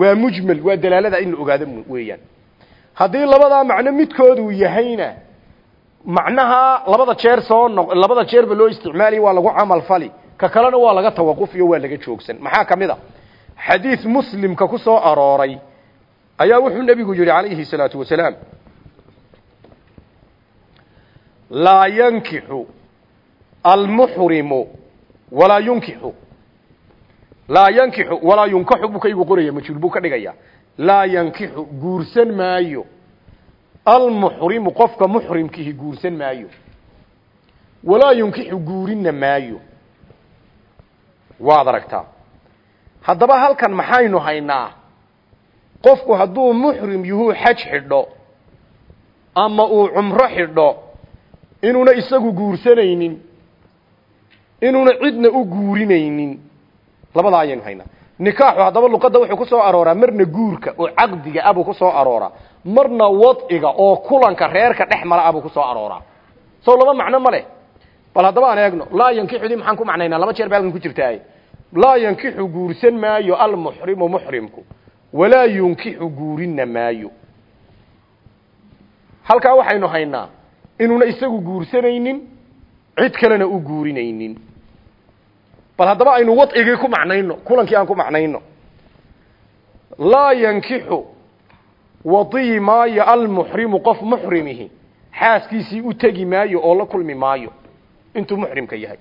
Waa mujmal waa dalaalada in la ogaado weeyaan. Haddii labadaa macno midkoodu yahayna macnaha labada jeer soo noq labada jeerba loo isticmaalaya waa lagu camal fali ka kalena waa laga tawaqufiyo waa laga joogsan. Maxaa ka mid a xadiid muslimka ku soo arooray ayaa wuxuu nebigu yidhi calayhi salaatu wasalaam laa yankixu almuxrimu walaa yunkixu. Laa yankixu walaa yunkaxu buu kaygu qoraya majhuul buu ka dhigaya. Laa yankixu guursan maayo. Almuxrimu qofka muxrimkihi guursan maayo. Walaa yunkixu guurinna maayo. Waad aragtaa. Haddaba halkan maxaynu haynaa qofku hadduu muxrim yuhuu xaj xidho ama uu cumro xidho inuuna isagu guursanaynin inuuna cidna u guurinaynin labadaa ayaynu haynaa. Nikaaxu haddaba luqadda wuxuu ku soo arooraa marna guurka oo caqdiga abuu ku soo arooraa marna wadciga oo kulanka reerka dhex mala abuu ku soo arooraa. Sow laba macno ma leh. Bal haddaba aan eegno laa yankixudii maxaan ku macnaynaa laba jeer ba halkan ku jirtaaye. Laa yankixu guursan maayo almuxrimu muxrimku walaa yunkixu guurinna maayo. Halkaa waxaynu haynaa inuuna isagu guursanaynin cid kalena u guurinaynin. Bal haddaba aynu wadcigii ku macnayno kulankii aan ku macnayno. Laa yankixu wadiyi maayo almuxrimu qof muxrimihi xaaskiisii u tegi maayo oo la kulmi maayo. Intuu muxrimka yahay.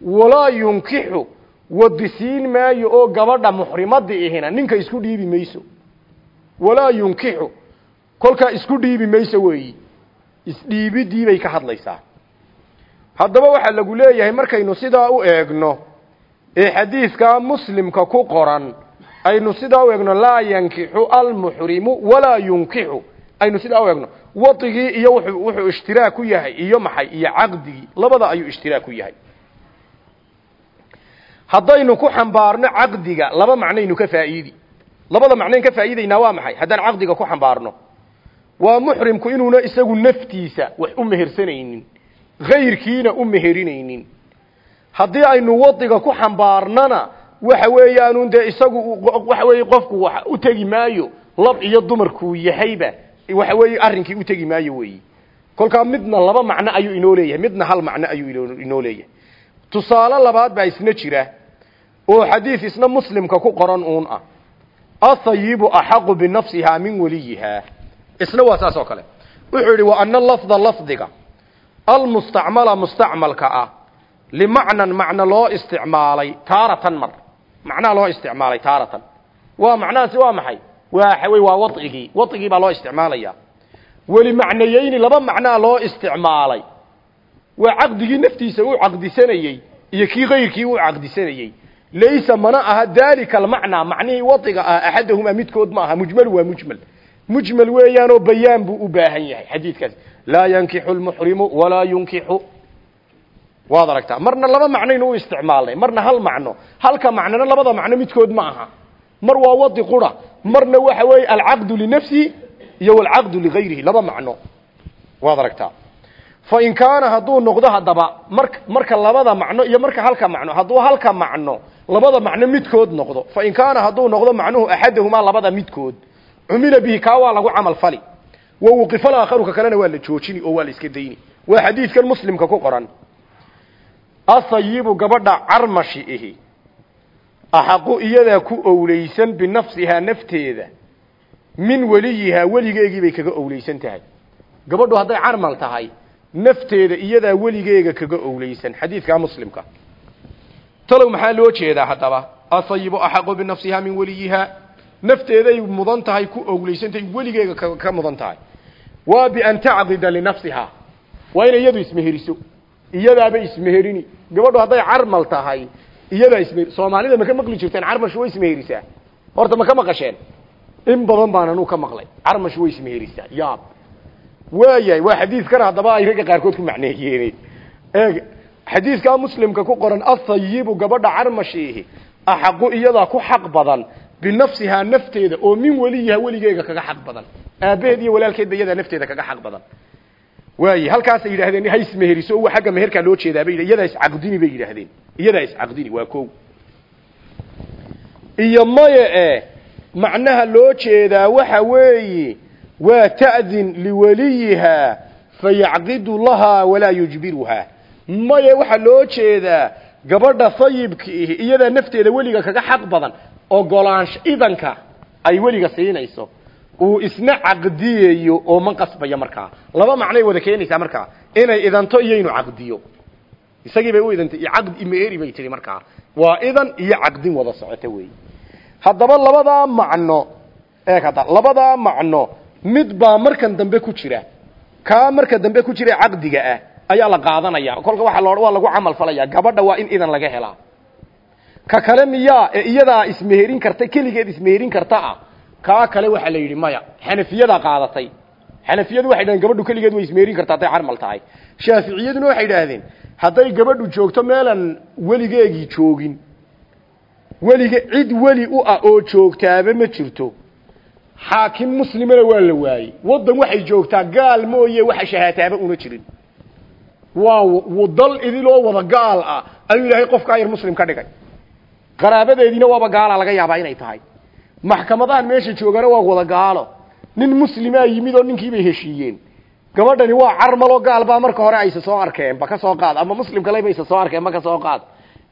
Walaa yunkixu wadisiin maayo oo gabadha muxrimadii ihina ninka isku dhiibi mayso. Walaa yunkixu kolkaa isku dhiibi mayso weeyi. Isdhiibidii bay ka hadlaysaa. Haddaba waxaa lagu leeyahay markaynu sidaa u eegno ee xadiidkaa muslimka ku qoran aynu sidaa u eegno laa yankixu almuxrimu walaa yunkixu aynu sidaa u eegno. Wadigii iyo wuxuu wuxuu ishtiraak ku yahay iyo maxay iyo caqdigii. Labada ayuu ishtiraak ku yahay haddaynu ku xambaarno caqdiga laba macnaynu ka faa'iidi. Labada macnayn ka faa'iidaynaa waa maxay? Haddaan caqdiga ku xambaarno. Waa muxrimku inuuna isagu naftiisa wax u mehersanaynin hayrkiina u meherinaynin. Haddii aynu wadiga ku xambaarnana waxa weeyaanun dee isagu waxa weeye qofku wax u tegi maayo lab iyo dumarkuu yahayba waxa weeye arrinkii u tegi maayo weeyi. Kolkaa midna laba macno ayuu inoo leeyahay midna hal macno ayuu inoo leeyahay tusaale labaad baa isna jira oo xadiid isna muslimka ku qoran uun ah. Athayibu axaqu binafsihaa min waliyihaa isna waa saas oo kale. Wuxuu yidhi wa ana lafda lafdiga almustacmala mustacmalka ah limacnan macno loo isticmaalay taaratan mar. Macnaha loo isticmaalay taaratan. Waa macnahaasi waa maxay? Waa wey waa wadcigii wadcigii baa loo isticmaalaya weli macnayeyni laba macnaa loo isticmaalay waa caqdigii naftiisa uu caqdisanayey iyo kii kayrkii uu caqdisanayey. Laysa mana aha dalika almacnaa macnihii wadciga ah axadahumaa midkood ma aha. Mujmalu waa mujmal. Mujmal weeyaanoo bayaan buu u baahan yahay xadiidkaasi laa yankixu lmuxrimu walaa yunkixu waad aragtaa marna laba macnaynu u isticmaalnay marna hal macno. Halka macnona labada macno midkood ma aha. Mar waa wadi qura marna waxa weeye alcaqdu linafsihi iyo walcaqdu ligayrihi laba macno. Waad aragtaa fa in kaana hadduu noqdo haddaba mar marka labada macno iyo marka halka macno hadduu halka macno labada macno midkood noqdo. Fa in kaana hadduu noqdo macnuhu axadahumaa labada midkood. Cumila bihi kaa waa lagu camal fali. Wa wuqifa alaakharuka kalena waa la joojini oo waa la iska dayni. Waa xadiidkan muslimka ku qoran. Asayibu gabadha carmashi ihi. Axaqu iyadaa ku owleysan binafsihaa nafteeda. Min weliyihaa weligeegii bay kaga owleysan tahay. Gabadhu hadday carmal tahay nafteeda iyadaa weligeega kaga owleysan. Xadiidkaa muslimka. Talow maxaa loo jeedaa haddaba? Asayibu axaqu binafsihaa min weliyihaa nafteeday mudan tahay ku owleysantahay weligeega ka mudan tahay. Waa bian tacqida linafsihaa. Waa inay iyadu ismeheriso. Iyadaaba ismeherini. Gabadhu hadday carmal tahay iyadaa ismeher soomaalida maka maqli jirteen carmashu way ismeherisaa. Horta ma ka maqasheen. In badan baan anuu ka maqlay. Carmashu way ismeherisaa. Yaab waayahay waa xadiidkana haddaba ay ragga qaarkood ku macneeyeen eeg xadiidkaa muslimka ku qoran athayibu gabadha carmashiihi axaqu iyadaa ku xaq badan binafsihaa nafteeda oo min weliyiha weligeega kaga xaq badan aabbaheed iyo walaalkeedba iyadaa nafteeda kaga xaq badan. Waaye halkaasay yidhahdeen ha ismeheriso wa xagga meherkaa loo jeedaa? Bay iyadaa iscaqdini bay yidhaahdeen. Iyadaa iscaqdini waa ko iyo maya e macnaha loo jeedaa waxa weeye waa ta'din liweliyihaa fayacqidu lahaa walaa yujbiruhaa maye waxaa loo jeedaa gabadha sayibka ihi iyadaa nafteeda weliga kaga xaq badan ogolaansho idanka ay weliga siinayso. Uu isna caqdiyayo oo ma qasbayo markaa laba macnay wada keenaysaa markaa inay idanto iyo inuu caqdiyo. Isagii bay u idantay caqd imeri bay tihi markaa waa idan iyo caqdin wada socota wey haddaba labadaa macno eeg hadda labadaa macno mid baa markan dambe ku jira kaa marka dambe ku jira caqdiga ah ayaa la qaadanaya. Kolka waxa loo waa lagu camal falaya. Gabadha waa in idan laga helaa. Ka kale miyaa ee iyadaa ismeherin karta keligeed ismeherin karta ah. Kaa kale waxaa la yidhi maya xanafiyadaa qaadatay. Xanafiyadu waxay dhaheen gabadhu keligeed way ismeerin kartaa hadday carmal tahay. Shaaficiyaduna waxay idhaahdeen hadday gabadhu joogto meelan weligeegii joogin. Welige cid weli u ah oo joogtaaba ma jirto xaakim muslimana waa la waayey. Waddan waxay joogtaa gaal mooye waxa shahaataaba una jirin. Waa dal idiloo wada gaal ah ayuu ilaahay qofkaa yar muslim ka dhigay. Qaraabadeediina waaba gaalaa laga yaabaa inay tahay. Maxkamadahan meesha joogana waa wada gaalo. Nin muslimaa yimid oo ninkiibay heshiiyeen. Gabadhani waa carmaloo gaal baa marka hore aysa soo arkeen ba ka soo qaad. Ama muslim kale baysa soo arkeen ba ka soo qaad.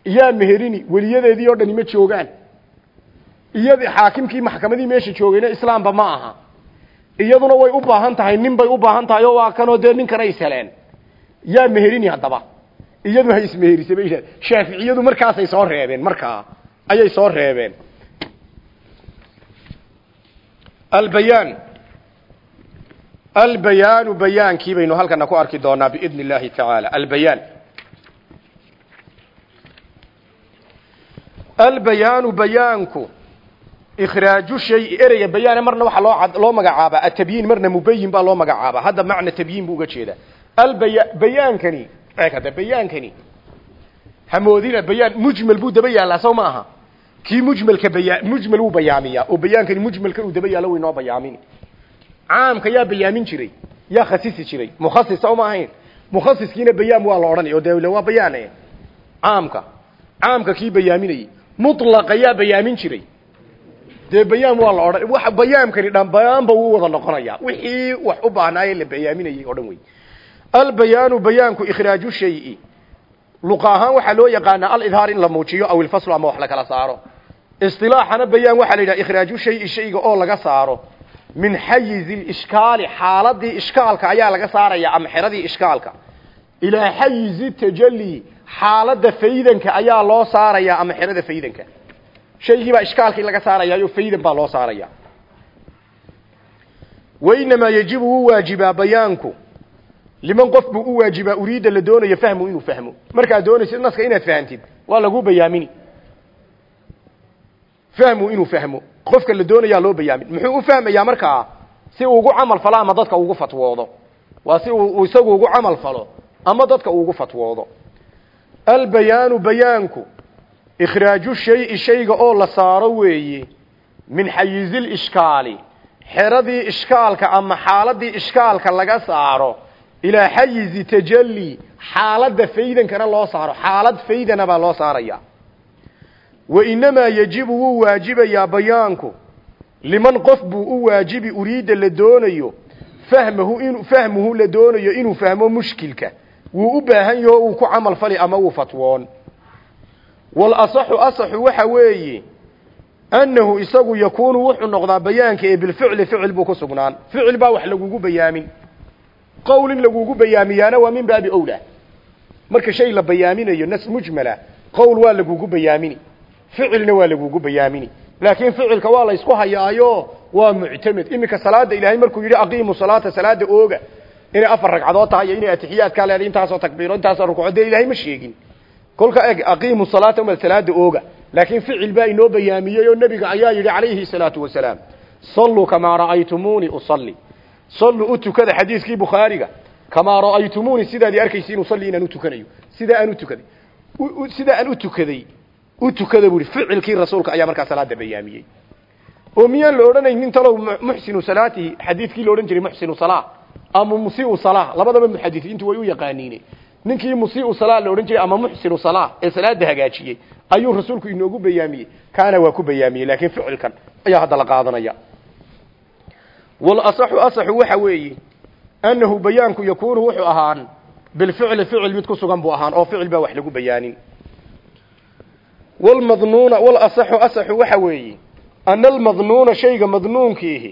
Iyaa meherini weliyadeedii oo dhani ma joogaan iyadi xaakimkii maxkamadii meesha joogayna islaamba ma aha. Iyaduna way u baahan tahay nin bay u baahan tahay oo waa kanoo dee ninkana isheleen yaa meherini haddaba. Iyadu ha ismeherisay bay shaaficiyadu markaasay soo reebeen markaa ayay soo reebeen. Albayaan. Albayaanu bayaankii baynu halkana ku arki doonaa biidn اllahi tacaala albayaan. Albayaanu bayaanku ikhraaju shay ereyga bayaane marna waxaa loo loo magacaabaa atabyiin marna mubayin baa loo magacaabaa hadda macna tabyiin buu uga jeedaa albaya bayaankani kada bayaankani hamoodina bayaan mujmal buu daba yaallaa sow ma aha kii mujmalka baya mujmal wuu bayaamiyaa oo bayaankani mujmalkan uu daba yaallo way noo bayaamini caamka yaa bayaamin jiray yaa khasisi jiray mukhasis sow ma ahayn mukhasiskiina bayaam waa la odhanay oo waa bayaane caamka caamka kii bayaaminayey mutlaqa yaa bayaamin jiray dee bayaam waa la odhan wa bayaamkani dhambaanba wuu wada noqonayaa wixii wax u baahnaaye la bayaaminayey oo dhan wey albayaanu bayaanku ikhraaju shayi. Luqa ahaan waxaa loo yaqaanaa alidhaar in la muujiyo aw ilfaslu ama wax la kala saaro. Isilaaxana bayaan waxaa la yidhaha ikhraaju shayi shayga oo laga saaro. Min xayizi lishkaali xaaladii ishkaalka ayaa laga saaraya ama xeradii ishkaalka. Ilaa xayizi tajali xaaladda faydanka ayaa loo saarayaa ama xerada faydanka shaygiibaa ishkaalkii laga saarayaayo faydan baa loo saaraya wainamaa yajibu waajibaa bayaanku liman qof buu u waajibaa la doonayo fahmu inuu fahmo markaad doonaysid naska inaad fahamtid waa lagu bayaamini fahmu inuu fahmo qofka la doonayaa loo bayaamin muxuu u fahmayaa markaa si ugu camal falo ama dadka ugu fatwoodo waa si uu isagu ugu camal falo ama dadka ugu fatwoodo albayaanu bayaanku ikhraaju shayi shayga oo la saaro weeye min xayizil ishkaali xeradii ishkaalka ama xaaladii ishkaalka laga saaro ilaa xayizi tajalli xaaladda faydankana loo saaro xaalad faydana baa loo saaraya. Wa inamaa yajibu wuu waajibayaa bayaanku liman qof buu u waajibi uriidda la doonayo fahmahu in fahmuhu la doonayo inuu fahmo mushkilka wuu u baahan yaho uu ku camal ama uu fatwoon wal asaxu waxa weeye annahu isagu yakuunu wuxuu noqdaa bayaanka ee bilficli ficil buu ku sugnaan. Ficil baa wax lagugu bayaamin. Qowl in lagugu bayaamiyaana waa min baabi owla marka shay la bayaaminayo nas mujmala qowl waa lagugu bayaamini ficilna waa lagugu bayaamini laakiin ficilka waa la isku hayaayo waa muctamed iminka salaada ilaahay markuu yidhi aqiimu salaata salaada ooga. Inay afar ragcadood tahay iyo inay atixiyaadkaa leedahay intaasoo takbiiro intaasoo rukuuco dee ma sheegin kolka eg aqiimu salaata umaad salaada ooga. Laakiin ficil baa inoo bayaamiyey oo nebiga ayaa yidhi calayhi salaatu wasalaam salluu kamaa ra'aytumuuni usalli salluu u tukada xadiiskii bukhaariga kamaa ra'aytumuuni sidaad arkaysiin usalli inaan u tukanayo. Sida aan u tukaday. Sida aan u tukaday. U tukada buu ficilkii rasuulka ayaa markaa salaada bayaamiyey. Oo miyaan la odhanaynin talow muxsinu salaatihi xadiidkii la odhan jiray muxsinu salaa ama musii'u salaa labadaba muxadisiintu way u yaqaaniine ninkii musii'u salaa la odhan jiray ama muxsinu salaa ee salaada hagaajiyey ayuu rasuulku inoogu bayaamiyey. Kaana waa ku bayaamiyey laakiin ficilkan ayaa hadda la qaadanaya. Wal asaxu waxa weeye annahu bayaanku yakuunu wuxuu ahaan bilficli ficil mid ku sugan buu ahaan oo ficil baa wax lagu bayaanin. Walmadnuuna wal asaxu asaxu waxa weeye ana almadnuuna shayga madnuunkiihi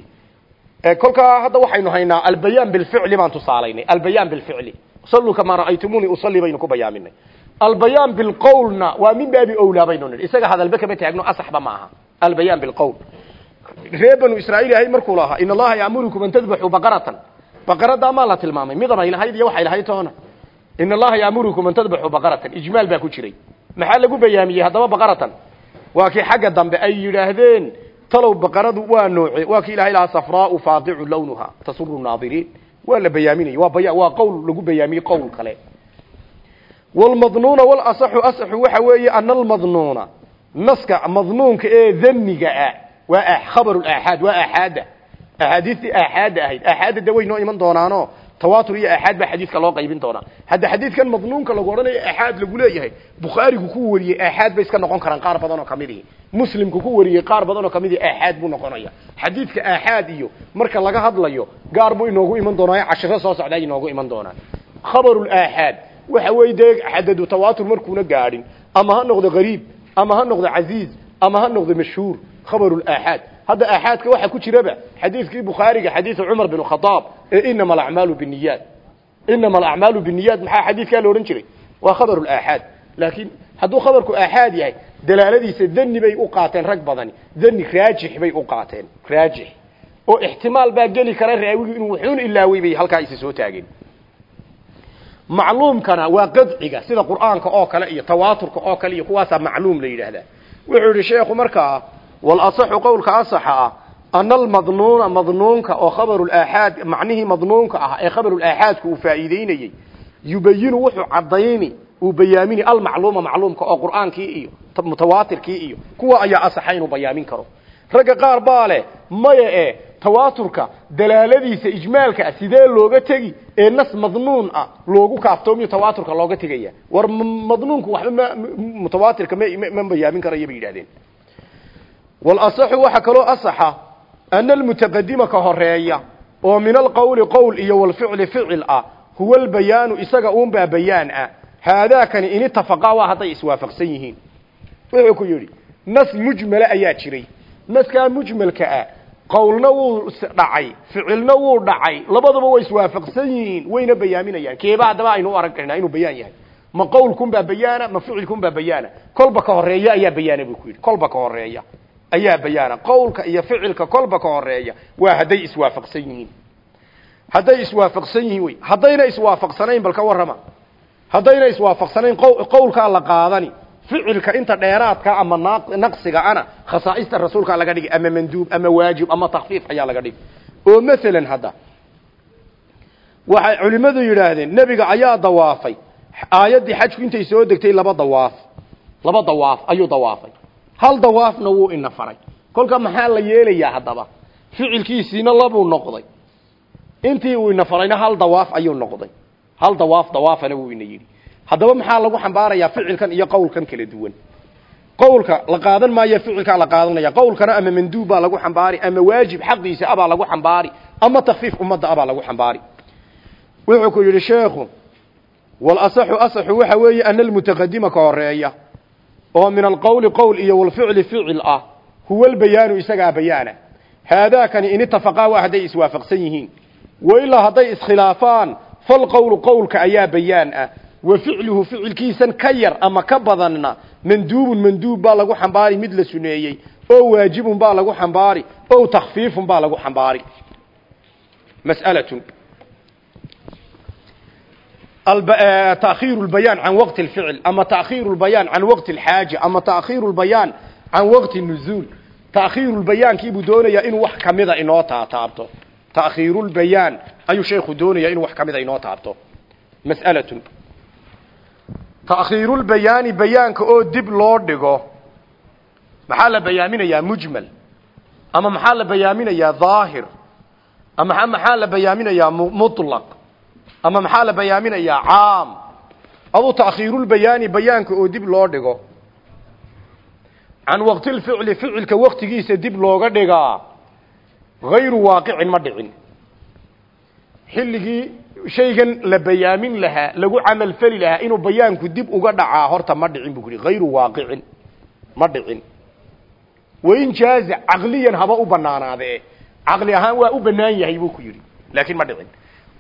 kolkaa hadda waxaynu haynaa albayaan bilficli baan tusaalaynay albayaan bilficli salluu kamaa ra'aytumuuni usalli baynu ku bayaaminay albayaan bilqowlna waa min baabi owlaa baynu nidhi isaga hadalba kama taagno asaxba ma aha albayaan bilqowl reer banu israa'iil ahay markuu lahaa in allaha ya'murukum an tadbaxuu baqaratan baqaradaa maa la tilmaamay waxay lahayd toona in allaha ya'murukum an tadbaxuu baqaratan ijmaal baa ku jiray maxaa lagu bayaamiyey haddaba baqaratan waa kii xagga dambe ay yidhaahdeen talow baqaradu waa nooce waa kii ilahay lahaa safraau faadicu lawnuha tasuru naadiriin waa la bayaaminaya waa baya waa qowl lagu bayaamiyey qowl kale. Walmadnuuna walasaxu asaxu waxa weeye ana almadnuuna naska madnuunka ee damiga ah waa khabaru aaxaad waa aaxaada. Axaadiistii aaxaadda ahayd aaxaadda de way noo iman doonaano tawaatur iyo aaxaad baa xadiidka loo qaybin doonaa. Hadda xadiidkan madnuunka lagu odhanayo aaxaad lagu leeyahay bukhaarigu ku wariyey aaxaad bay iska noqon karaan qaar badan oo ka mid ihi muslimku ku wariyey qaar badan oo ka mid ihi aaxaad buu noqonaya. Xadiidka aaxaad iyo marka laga hadlayo gaar buu inoogu iman doonaa cashiro soo socdaa inoogu iman doonaa. Khabarul aaxaad waxa weeye dee xadadu tawaatur markuuna gaadhin ama ha noqdo gariib ama ha noqdo casiiz ama ha noqdo mashhuur khabarul aaxaad hadda aaxaadka waxa ku jiraba xadiidkii bukhaariga xadiidu cumar bin khadaab ee inama alacmaalu binniyaat inama alacmaalu binniyaat maxaa xadiidkaa la odhan jiray? Waa khabaru aaxaad laakiin hadduu khabarku aaxaad yahay dalaaladiisa dani bay u qaateen rag badani. Dani raajix bay u qaateen raajix. Oo ixtimaal baa geli kara raawigu inuu wuxuun ilaawey bay halkaa isa soo taageen. Macluumkana waa qadciga sida qur'aanka oo kale iyo tawaaturka oo kale iyo kuwaasaa macluum la yidhaahdaa. Wuxuu yidhi sheekhu markaa walasaxu qowlka asaxa ah ana almadnuuna madnuunka oo khabarulaaxaad macnihii madnuunka ah ee khabarulaaxaadku uu faa'iideynayey yubayinu wuxuu caddayni uu bayaamini almacluuma macluumka oo qur'aankii iyo mutawaatirkii iyo kuwa ayaa asaxa inuu bayaamin karo. Ragga qaar baa leh maya e tawaaturka dalaaladiisa ijmaalka ah sidee looga tegi ee nas madnuun ah loogu kaaftoomiyo tawaaturka looga tegaya war madnuunku waxba mutawaatirka ma ma bayaamin karaya bay yidhahdeen walasaxu waxa kaloo asaxa ana almutaqadima ka horreeya oo min alqowli qowl iyo walficli ficil ah huwa albayaanu isaga uunbaa bayaan ah. Haadaakani in itafaqaa waa hadday iswaafaqsan yihiin. Wuxuu ku yidhi nas mujmala ayaa jiray. Naskaa mujmalka ah qowlna wuu dhacay ficilna wuu dhacay labadaba way iswaafaqsan yihiin wayna bayaaminayaan. Keeba haddaba aynu u arag karnaa inuu bayaan yahay. Ma qowlkunbaa bayaana ma ficilkunbaa bayaana. Kolba ka horreeya ayaa bayaana ayaa bayaana qowlka iyo ficilka kolba ka horreeya waa hadday iswaafaqsan yihiin. Hadday iswaafaqsan yihiin wey. Haddayna iswaafaqsanayn bal ka warrama. Haddayna iswaafaqsanayn qowlkaa la qaadani. Ficilka inta dheeraadka ama naqsiga ana khasaa'ista rasuulkaa laga dhigi ama manduub ama waajib ama takfiif ayaa laga dhigi. Oo masalan hadda waxay culimmadu yidhaahdeen nebiga ayaa dawaafay. Aayaddii xajku intay soo degtay laba dawaaf. Laba dawaaf ayuu dawaafay hal dawaafna wuu ina faray. kolka maxaa la yeelayaa haddaba? ficilkiisiina labuu noqday. intii uu ina farayna hal dawaaf ayuu noqday. hal dawaaf dawaafana wuu ina yidhi. haddaba maxaa lagu xambaarayaa ficilkan iyo qowlkan kala duwan? qowlka la qaadan maayo ficilkaa la qaadanaya. qowlkana ama manduub baa lagu xambaari ama waajib xaqiisa abaa lagu xambaari ama takfiif ummadda abaa lagu xambaari. wuxuu ku yidhi sheekhu walasaxu asaxu waxa weeye ana almutaqadima ka horreeya oo min alqowli qowl iyo walficli ficil ah huwa albayaanu isagaa bayaana. Haadaakani in itafaqaa waa hadday iswaafaqsan yihiin. Wailaa hadday iskhilaafaan falqowlu qowlka ayaa bayaan ah. Wa ficluhu ficilkiisan ka yar ama ka badanna manduubun manduub baa lagu xambaari mid la suneeyey oo waajibun baa lagu xambaari o takfiifun baa lagu xambaari. Mas'alatun تأخير البيان عن وقت الفعل أما تأخير البيان عن وقت الحاجة أما تأخير البيان عن وقت النزول تأخير البيان كيبو دونيا إنو وح كميدا إنو تابتو تأخير البيان أي شيخ دونيا إنو وح كميدا إنو تابتو مسألة تأخير البيان بيان كأو دب لوردغو محال بيامين يا مجمل أما محال بيامين يا ظاهر أما محال بيامين يا مطلق ama maxaa la bayaaminayaa? Caam. Aduu taakhiirulbayaani bayaanka oo dib loo dhigo. Can waqtilficli ficilka waktigiisa dib looga dhigaa hayru waaqicin ma dhicin. Xilligii shaygan la bayaamin lahaa lagu camal feli lahaa inuu bayaanku dib uga dhacaa horta ma dhicin buu ku yihi hayru waaqicin ma dhicin. Wain jaaza caqliyan haba u banaanaadee caqli ahaan waa u banaan yahay buu ku yidhi. Laakiin ma dhicin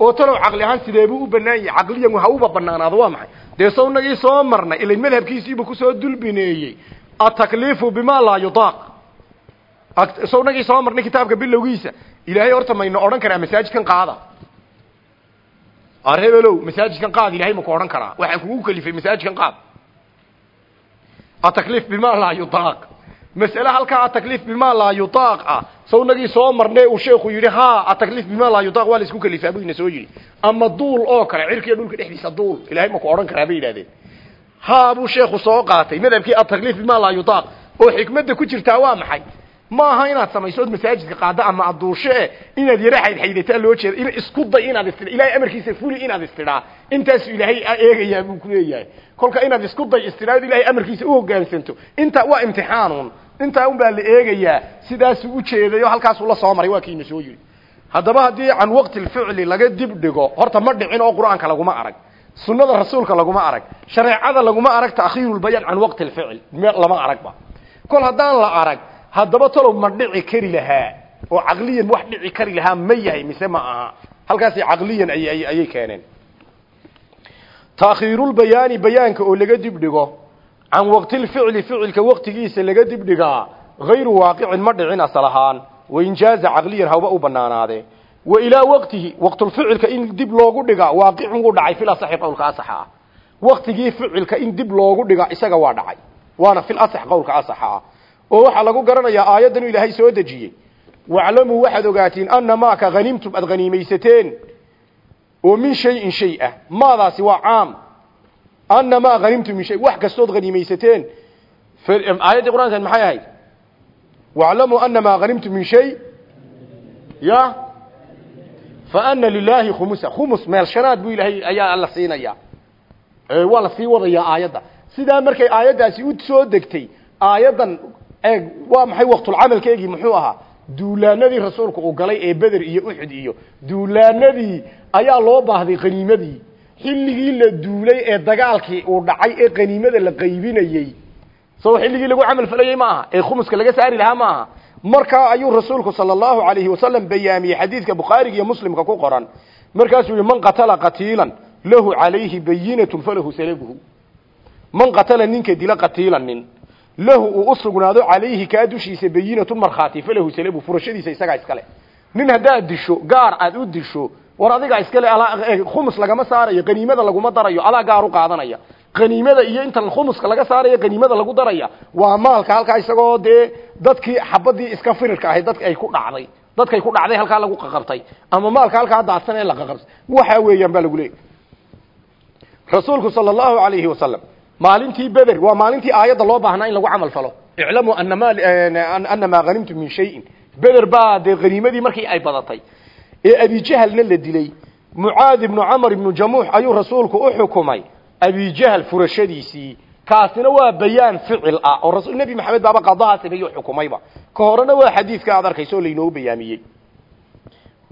oo talow caqli ahaan sideebuu u banaan yahay? Caqliyan ha uba banaanaado waa maxay? Dee sawnagii soo marnay ilayn madhabkiisiiba ku soo dulbineeyey. Atakliifu bima laa yudaaq. Sawnagii soo marnay kitaabka bilowgiisa ilaahay horta mayna odhan karaa masaajidkan qaada. Arebelow masaajidkan qaad ilahay maku odhan karaa. Waxaan kugu kalifay masaajidkan qaad. Atakliif bima laa yudaaq mas'ale halkaa atakliif bima laa yudaaq ah sawnagii soo marnay uu sheekhu yidhi ha atakliif bima laa yudaaq waa la isku kalifaa buu ina soo yidhi. Ama duul oo kale cirkiiyo dhulka dhexdiisa duul. Ilahay maku odhan karaa bay yidhahdeen ha buu sheekhu soo qaatay. Madhabkii atakliif bima laa yudaaq oo xikmadda ku jirtaa waa maxay ma aha inaad samayso od masaajidka qaada ama aduushe e inaad yara xaydxaydataa loo jeeda isku day inaad istidha ilahay amarkiisa fuli inaad istidhaa. Intaasu ilaahay eegayaa buu kuleeyahay kolka inaad isku day istidhaa od amarkiisa uhogaansanto intaa waa imtixaanun intaa un baa la eegayaa sidaasuu ujeedayo halkaasuu la soo maray waa kiina soo yidhi. Haddaba haddii can waqti lficli laga dib dhigo horta ma dhicin oo qur'aanka laguma arag. Sunnada rasuulka laguma arag. Shareecada laguma arag taakhiirulbayaan can waqti lficl lama aragba. Kol haddaan la arag haddaba talow ma dhici kari lahaa oo caqliyan wax dhici kari lahaa ma yahay mise ma aha. Halkaasi caqliyan ayay keeneen. Taakhiirulbayaani bayaanka oo laga dib dhigo can waqtilficli ficilka waqtigiisa laga dib dhigaa hayru waaqicin ma dhicin asal ahaan. Wain jaaza caqliyan hawba u banaanaadee wa ilaa waqtihi waqtulficilka in dib loogu dhigaa waaqicun wuu dhacay fil asaxi qowlka asaxa ah waqtigii in dib loogu dhigaa isaga waa dhacay. Waana fil asax qowlka asaxa oo waxaa lagu garanayaa aayaddan ilaahay soo dejiyey. Waclamuu waxaad ogaatiin ana maaka hanimtum aad haniimaysateen oo min shayin shay ah maadaasi waa caam. Ana maa min shay. Wax kastood haniimaysateen aayaddii qur'aanka maxay ahayd? Waclamuu ana maa hanimtum min shay. Ya? Fa ana lilaahi khumusa. Khumus meel shanaad buu ilaahay ayaa la siinaya waa la sii wadayaa aayadda. Sidaa markay aayaddaasi u soo degtay aayaddan eeg waa maxay waqtulcamalkeegii muxuu ahaa duulaanadii rasuulku uu galay ee beder iyo uxud iyo duulaanadii ayaa loo baahday qaniimadii. Xilligii la duulay ee dagaalkii uu dhacay ee qaniimada la qaybinayey. Soo xilligii lagu camal falayey ma aha ee khumuska laga saari lahaa ma aha. Markaa ayuu rasuulku sala allahu alayhi wasalam bayaamiyey xadiidka bukhaariga iyo muslimka ku qoran. Markaasuu yihi man qatala qatiilan lahu calayhi bayinatun falahu salabuhu man qatala ninka dila qatiilan nin lahu uu u sugnaado calayhi kaa dushiisa bayinatun markhaati falahu salabu furashadiisa isagaa iskale. Nin haddaad disho gaar aad u disho war adigaa iskale khumus lagama saarayo qaniimada laguma darayo adaa gaar u qaadanaya. Qaniimada iyo inta khumuska laga saaraya qaniimada lagu daraya. Waa maalka halkaa isagoo dee dadkii xabadii iska firirka ahayd dadka ay ku dhacday. Dadkay ku dhacday halkaa lagu qaqabtay ama maalka halkaa daadsan ee la qaqabtay waxa weeyaan baa lagu leeyahy rasuulku sala allahu alayhi wasalam maalintii beder waa maalintii aayadda loo baahnaa in lagu camal falo. Iclamuu anama anamaa hanimtum min shayin. Beder baa dee qaniimadii markii ay badatay. Ee abijahalna la dilay. Mucaad ibnu camar ibnu jamuux ayuu rasuulku u xukumay abijahal furashadiisii. Kaasina waa bayaan ficil ah oo rasul nebi maxamed baaba qadaha sameeyey xukumayba. Ka horena waa xadiidka aad arkayso oo laynoogu bayaamiyey.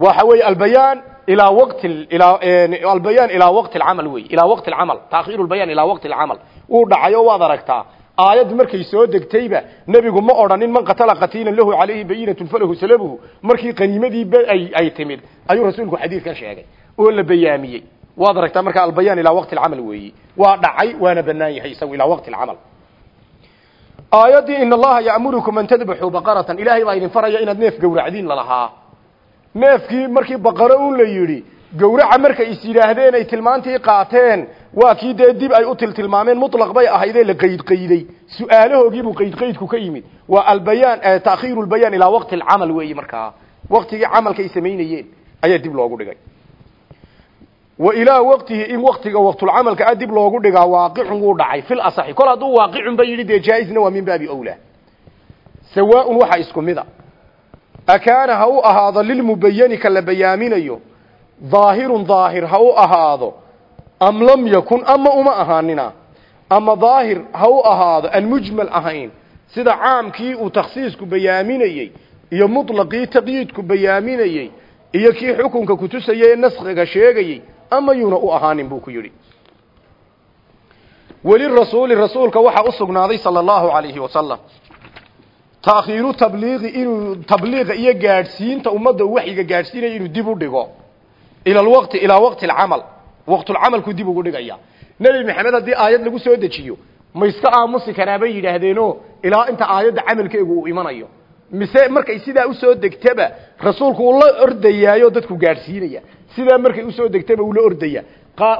Waxa weeye albayaan ilaa waqti ilaa albayaan ilaa waqti alcamal wey ilaa waqti alcamal taakhiiru albayaan ilaa waqti alcamal uu dhacay waad aragtaa. aayad markay soo degtayba nebigu ma odhanin man qatala qatiilan lahu calayhi bayinatun falahu salabuhu markii qaniimadii ay ay timid ayuu rasuulku xadiidkan sheegay oo la bayaamiyey waad aragtaa marka albayaan ilaa waqti alcamal weeyi waa dhacay waana banaan yahay isagu ilaa waqti alcamal aayaddii in ya'murukum an tadbaxuu baqaratan ilaahay baa idin faraya inaad neef gowracdiin lalahaa neefkii markii baqaro un la yidhi gowraca markay is yidhaahdeen ay tilmaantii qaateen waa kii dee dib ay u tiltilmaameen mutlaq bay ahaydee la qaydqayday su'aalahoogiibuu qaydqaydku ka yimid. Waa albayaan taakhiiru lbayaan ilaa waqti alcamal weeyi markaa. Waqtigii camalka ay samaynayeen ayaa dib loogu dhigay. Wa ilaa waqtihi in waqtiga waqtulcamalka a dib loogu dhigaa waaqicun wuu dhacay. Fil asaxi kol hadduu waaqicun ba yidhi dee jaa-isna waa min baabi awlaa. Sawaaun waxa isku mid a akaana ha u ahaado lilmubayani ka la bayaaminayo daahirun daahir ha u ahaado am lam yakun ama uma ahaanina ama daahir ha u ahaado aan mujmal ahayn sida caamkii uu takhsiisku bayaaminayey iyo mutlaqii taqyiidku bayaaminayey iyo kii xukunka kutusayay ee naskhiga sheegayey ama yuuna u ahaanin buu ku yidhi. Welirasuuli rasuulka waxaa u sugnaaday sala allahu calayhi wasalam taakhiiru tabliiqi inuu tabliiqa iyo gaadhsiinta ummadda waxyiga gaadhsiinaya inuu dib u dhigo. Ila alwaqti ilaa waqti alcamal. Waqtulcamalku dib ugu dhigaya. Nebi maxamed haddii aayad lagu soo dejiyo ma iska aamusi karaa bay yidhaahdeeno ilaa inta aayadda camalkeegu uu imanayo. Mise markay sidaa u soo degtaba rasuulku uu la ordayaayo dadku gaadhsiinaya. Sidaa markay u soo degtaba uu la ordaya.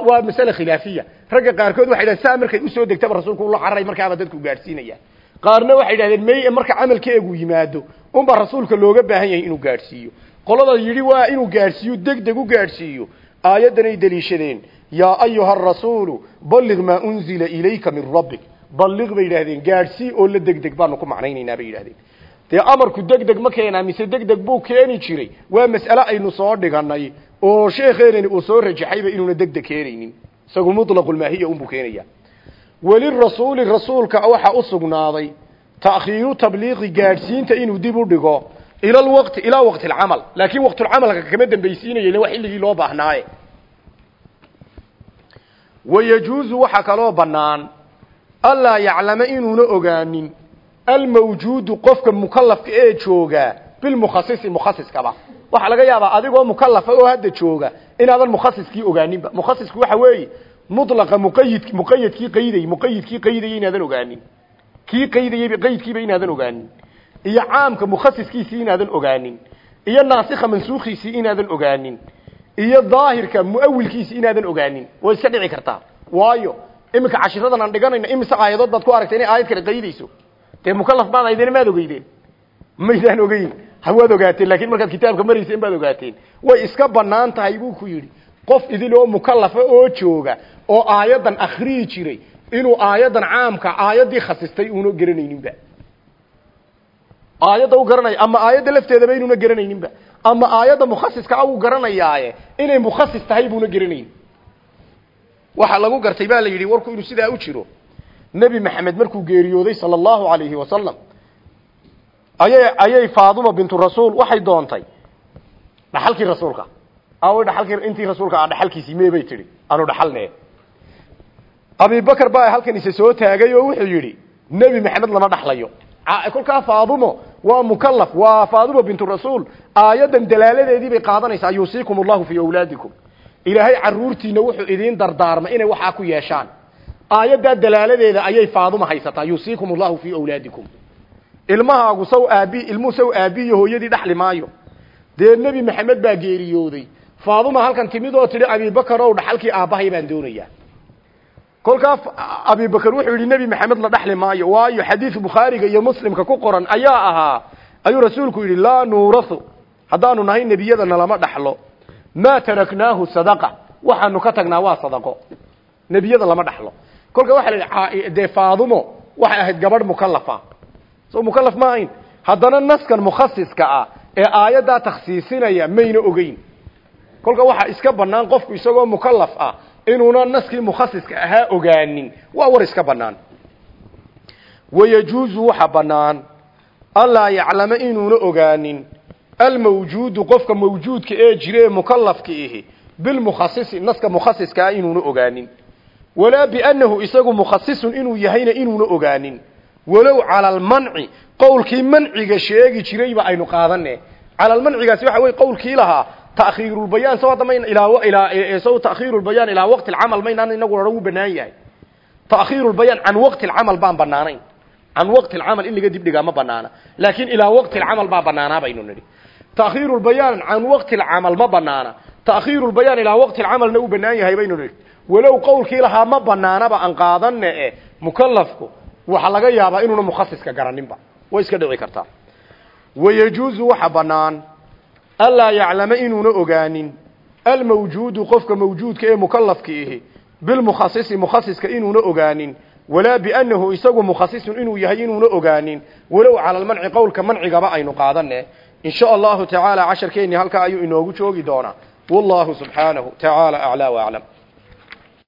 Waa masale khilaafiya. Ragga qaarkood waxay dhahen saa markay u soo degtaba rasuulku ula cararay markaaba dadku gaadhsiinaya qaarna waxay dhahdeen mey marka camalkeegu yimaado unbaa rasuulka looga baahan yahay inuu gaadhsiiyo. Qolada yidhi waa inuu gaadhsiiyo deg deg u gaadhsiiyo. Aayaddanay deliishadeen yaa ayuha arasuulu balliq maa unzila ilayka min rabbik. Balliq bay yidhahdeen gaadhsii oo la deg deg baanu ku macnaynaynaa bay yidhahdeen dee amarku deg deg ma keenaa mise deg deg buu keeni jiray? Waa mas'ale aynu soo dhiganay oo sheekheenani uu soo rajaxayba inuuna deg deg keenaynin. Isagu mutlaqulmaahiya unbuu keenaya welirasuuli rasuulka waxaa u sugnaaday ta'khiiru tabliiqi gaadhsiinta inuu dib u dhigo ila alwaqti ilaa waqti alcamal laakiin waqtulcamalka kama dambaysiinaya waa xilligii loo baahnaaye wayajuuzu waxaa kaloo bannaan allaa yaclama inuuna ogaanin almawjuudu qofka mukalafka ee joogaa bilmukhasisi mukhasiskaba waxaa laga yaabaa adigoo mukalafa oo hadda jooga inaadan mukhasiskii ogaaninba. Mukhasisku waxa weeye mutlaqa muqayid muqayadkii qayday muqayidkii qaydaya inaadan ogaanin. Kii qaydayayba qaydkiiba inaadan ogaanin. Iyo caamka mukhasiskiisii inaadan ogaanin. Iyo naasikha mansuukhiisii inaadan ogaanin. Iyo daahirka muawilkiisii inaadan ogaanin. Way iska dhici kartaa. Waayo iminka cashiradan aan dhiganayna imise aayadood baad ku aragtay inay aayad kale qaydayso? Dee mukalaf baad aydeen maad ogeydeen? Maydaan ogeyn. Hawaad ogaateen laakiin markaad kitaabka marayseen baad ogaateen. Way iska bannaan tahay buu ku yidhi qof idil oo mukalafa oo jooga oo aayaddan akhriyi jiray inuu aayaddan caamka aayaddii khasistay uuna garanayninba. Aayadda u garanaya ama aayadda lafteedaba inuuna garanayninba. Ama aayadda mukhasiska uu garanayaaye inay mukhasis tahay buuna garanayn. Waxaa lagu gartay baa la yidhi warku inuu sidaa u jiro. Nebi maxamed markuu geeriyooday sala allahu alayhi wasalam ayay ayay faaduma bintu rasuul waxay doontay dhaxalkii rasuulka dhaxalkii intii rasuulka a dhaxalkiisii mee bay tidhi. Anu dhaxalnee. Abibakar baa halkan isa soo taagay oo wuxuu yidhi nebi maxamed lama dhaxlayo. Kolkaa faadumo waa mukalaf waa faadumo bintu rasuul. Aayaddan dalaaladeedii bay qaadanaysaa yuusiikum allahu fii ilaahay caruurtiina wuxuu idiin dardaarmay inay waxaa ku yeeshaan. Aayaddaa dalaaladeeda ayay faaduma haysataa yuusiikum allahu fii awlaadikum. Ilmahaagu saw aabi ilmuhu saw aabiyo hooyadii dhaxli maayo. Dee nebi maxamed baa geeriyooday faaduma halkan timid oo tidhi abibakar ow dhaxalkii aabbahay baan doonayaa. Kolkaa abibakar wuxuu yidhi nebi maxamed la dhaxli maayo. Waayo xadiid bukhaariga iyo muslimka ku qoran ayaa ahaa. Ayuu rasuulku yidhi laa nuurahu haddaanu nahay nebiyadana lama dhaxlo. Maa taraknaahu sadaqa. Waxaanu ka tagnaa waa sadaqo. Nebiyada lama dhaxlo. Kolka waxa la yidhi dee faadumo waxay ahayd gabadh mukalafa soo mukalaf ma ahayn. Haddana naskan mukhasiska ah ee aayaddaa takhsiisinaya mayna ogeyn kolka waxaa iska bannaan qofku isagoo mukalaf ah inuuna naskii mukhasiska ahaa ogaanin. Waa war iska bannaan. Wayajuuzu waxa bannaan anlaa yaclama inuuna ogaanin almawjuudu qofka mawjuudka ee jira ee mukalafka ihi bilmukhasisi naska mukhasiska ah inuuna ogaanin. Walaa biannahu isagu mukhasisun inuu yahayna inuuna ogaanin. Walow cala almanci qowlkii manciga sheegi jirayba aynu qaadane cala almancigaasi waxa weye qowlkii lahaa takhiirulbayaan soo hadda mayn ilaa ilaa soo takhiirulbayaan ilaa waqti alcamal maynaan inagu odhan wuu banaan yahay. Takhiirulbayaan can waqti alcamal baan banaanayn can waqti alcamal in laga dibdhigaa ma banaana laakiin ilaa waqti alcamal baa banaanaa baynu nidhi. Takhiirulbayaan can waqti alcamal ma banaana takhiirulbayaan ilaa waqti alcamalna uu banaan yahay baynu nidhi. Walow qowlkii lahaa ma banaanaba aan qaadane e mukalafku waxaa laga yaabaa inuuna mukhasiska garaninba way iska dhici kartaa. Wayajuuzu waxa banaan anlaa yaclama inuuna ogaanin. Almawjuudu qofka mawjuudka ee mukalafka ihi bilmukhasisi mukhasiska inuuna ogaanin. Walaa biannahu isagu mukhasisun inuu yahay inuuna ogaanin. Walow cala almanci qowlka mancigaba aynu qaadane in sha allahu tacaala casharkeennii halkaa ayuu inoogu joogi doonaa. Wallahu subxaanahu tacaala aclaa waaclam